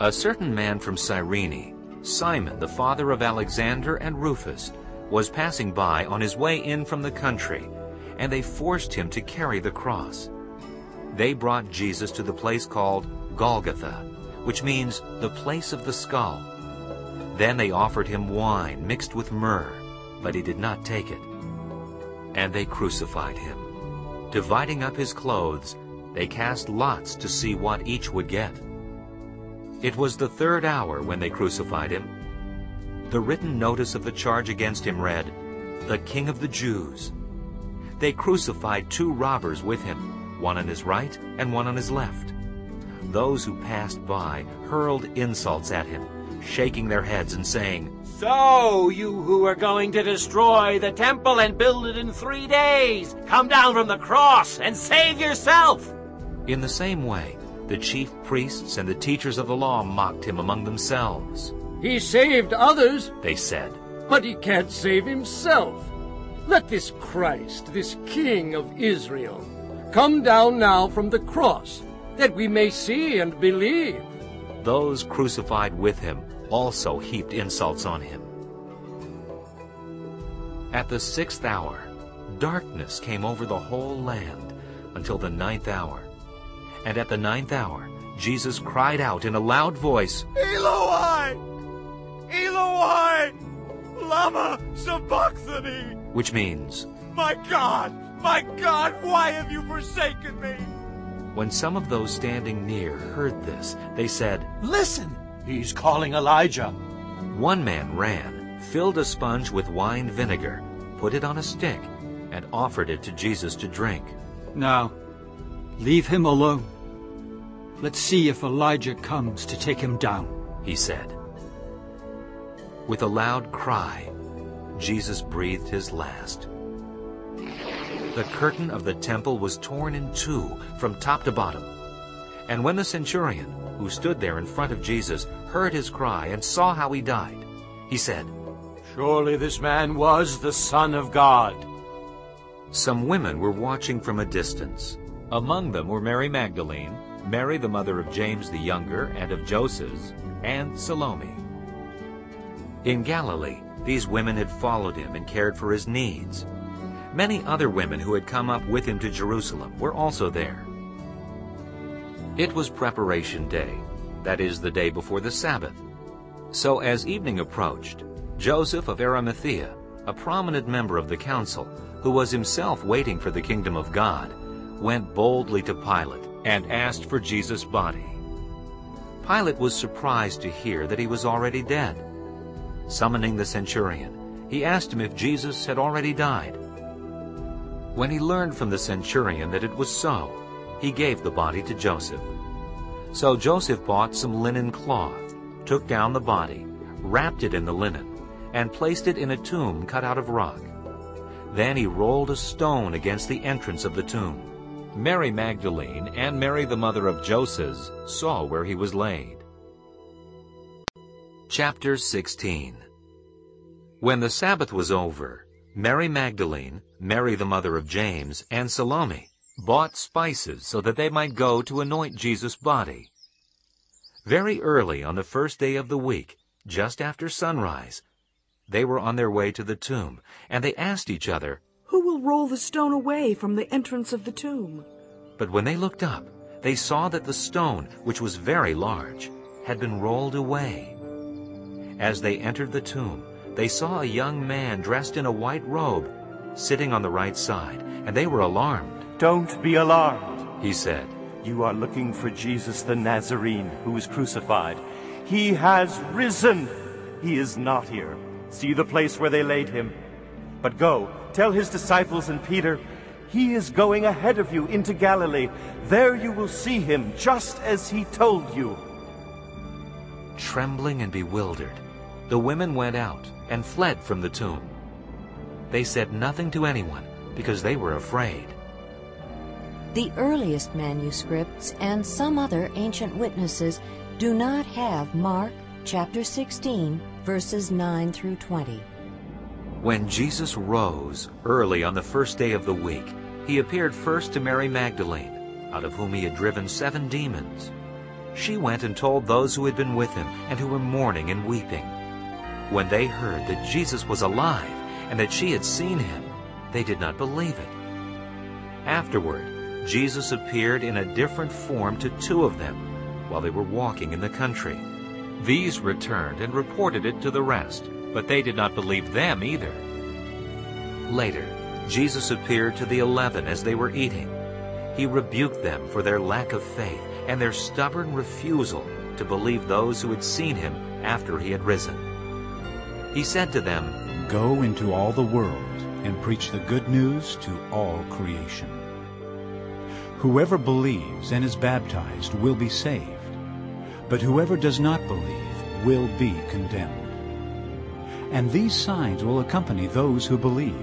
S1: A certain man from Cyrene, Simon, the father of Alexander and Rufus, was passing by on his way in from the country, and they forced him to carry the cross. They brought Jesus to the place called Golgotha, which means the place of the skull. Then they offered him wine mixed with myrrh, but he did not take it. And they crucified him. Dividing up his clothes, they cast lots to see what each would get. It was the third hour when they crucified him. The written notice of the charge against him read, The King of the Jews. They crucified two robbers with him, one on his right and one on his left. Those who passed by hurled insults at him, shaking their heads and saying,
S5: So, you who are going to destroy the temple and build it in three days, come down from the cross and save yourself!
S1: In the same way, the chief priests and the teachers of the law mocked him among themselves.
S16: He saved others,
S1: they said,
S16: but he can't save himself. Let this Christ, this King of Israel, come down now from the cross, that we may see and believe.
S1: Those crucified with him also heaped insults on him. At the sixth hour, darkness came over the whole land until the ninth hour. And at the ninth hour, Jesus cried out in a loud voice,
S19: Eloi! Eloi! Lama sabachthani!
S1: Which means,
S19: My God! My God! Why have you forsaken me?
S1: When some of those standing near heard this, they said,
S2: Listen! He's calling Elijah.
S1: One man ran, filled a sponge with wine vinegar, put it on a stick, and offered it to Jesus to drink.
S6: Now, leave him alone. Let's see if Elijah comes to take him down,
S1: he said. With a loud cry, Jesus breathed his last. The curtain of the temple was torn in two from top to bottom. And when the centurion, who stood there in front of Jesus, heard his cry and saw how he died, he said,
S5: Surely this man was the Son of God.
S1: Some women were watching from a distance. Among them were Mary Magdalene, Mary the mother of James the younger and of Joses, and Salome. In Galilee, these women had followed him and cared for his needs. Many other women who had come up with him to Jerusalem were also there. It was preparation day, that is, the day before the Sabbath. So as evening approached, Joseph of Arimathea, a prominent member of the council, who was himself waiting for the kingdom of God, went boldly to Pilate and asked for Jesus' body. Pilate was surprised to hear that he was already dead. Summoning the centurion, he asked him if Jesus had already died. When he learned from the centurion that it was so, he gave the body to Joseph. So Joseph bought some linen cloth, took down the body, wrapped it in the linen, and placed it in a tomb cut out of rock. Then he rolled a stone against the entrance of the tomb. Mary Magdalene and Mary the mother of Joseph saw where he was laid. Chapter 16 When the Sabbath was over, Mary Magdalene, Mary the mother of James, and Salome bought spices so that they might go to anoint Jesus' body. Very early on the first day of the week, just after sunrise, they were on their way to the tomb, and they asked each other,
S12: Who will roll the stone away from the entrance of the tomb?
S1: But when they looked up, they saw that the stone, which was very large, had been rolled away. As they entered the tomb, they saw a young man dressed in a white robe, sitting on the right side, and they were alarmed.
S5: Don't be alarmed,
S1: he said.
S5: You are looking for Jesus the Nazarene, who was crucified. He has risen. He is not here. See the place where they laid him. But go, tell his disciples and Peter, he is going ahead of you into Galilee. There you will see him, just as he told you.
S1: Trembling and bewildered, the women went out and fled from the tomb. They said nothing to anyone because they were afraid.
S20: The earliest manuscripts and some other ancient witnesses do not have Mark chapter 16 verses 9 through 20.
S1: When Jesus rose early on the first day of the week, he appeared first to Mary Magdalene, out of whom he had driven seven demons. She went and told those who had been with him and who were mourning and weeping. When they heard that Jesus was alive and that she had seen him, they did not believe it. Afterward, Jesus appeared in a different form to two of them while they were walking in the country. These returned and reported it to the rest, but they did not believe them either. Later, Jesus appeared to the eleven as they were eating. He rebuked them for their lack of faith and their stubborn refusal to believe those who had seen him after he had risen. He said to them,
S4: Go into all the world and preach the good news to all creation. Whoever believes and is baptized will be saved, but whoever does not believe will be condemned. And these signs will accompany those who believe.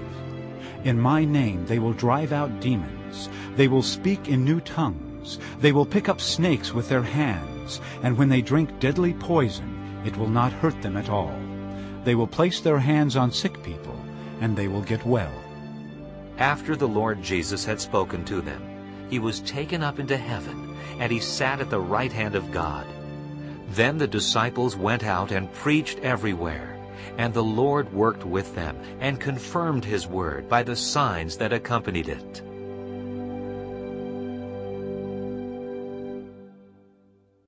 S4: In my name they will drive out demons. They will speak in new tongues. They will pick up snakes with their hands. And when they drink deadly poison, it will not hurt them at all. They will place their hands on sick people, and they will get well.
S1: After the Lord Jesus had spoken to them, he was taken up into heaven, and he sat at the right hand of God. Then the disciples went out and preached everywhere, and the Lord worked with them and confirmed his word by the signs that accompanied it.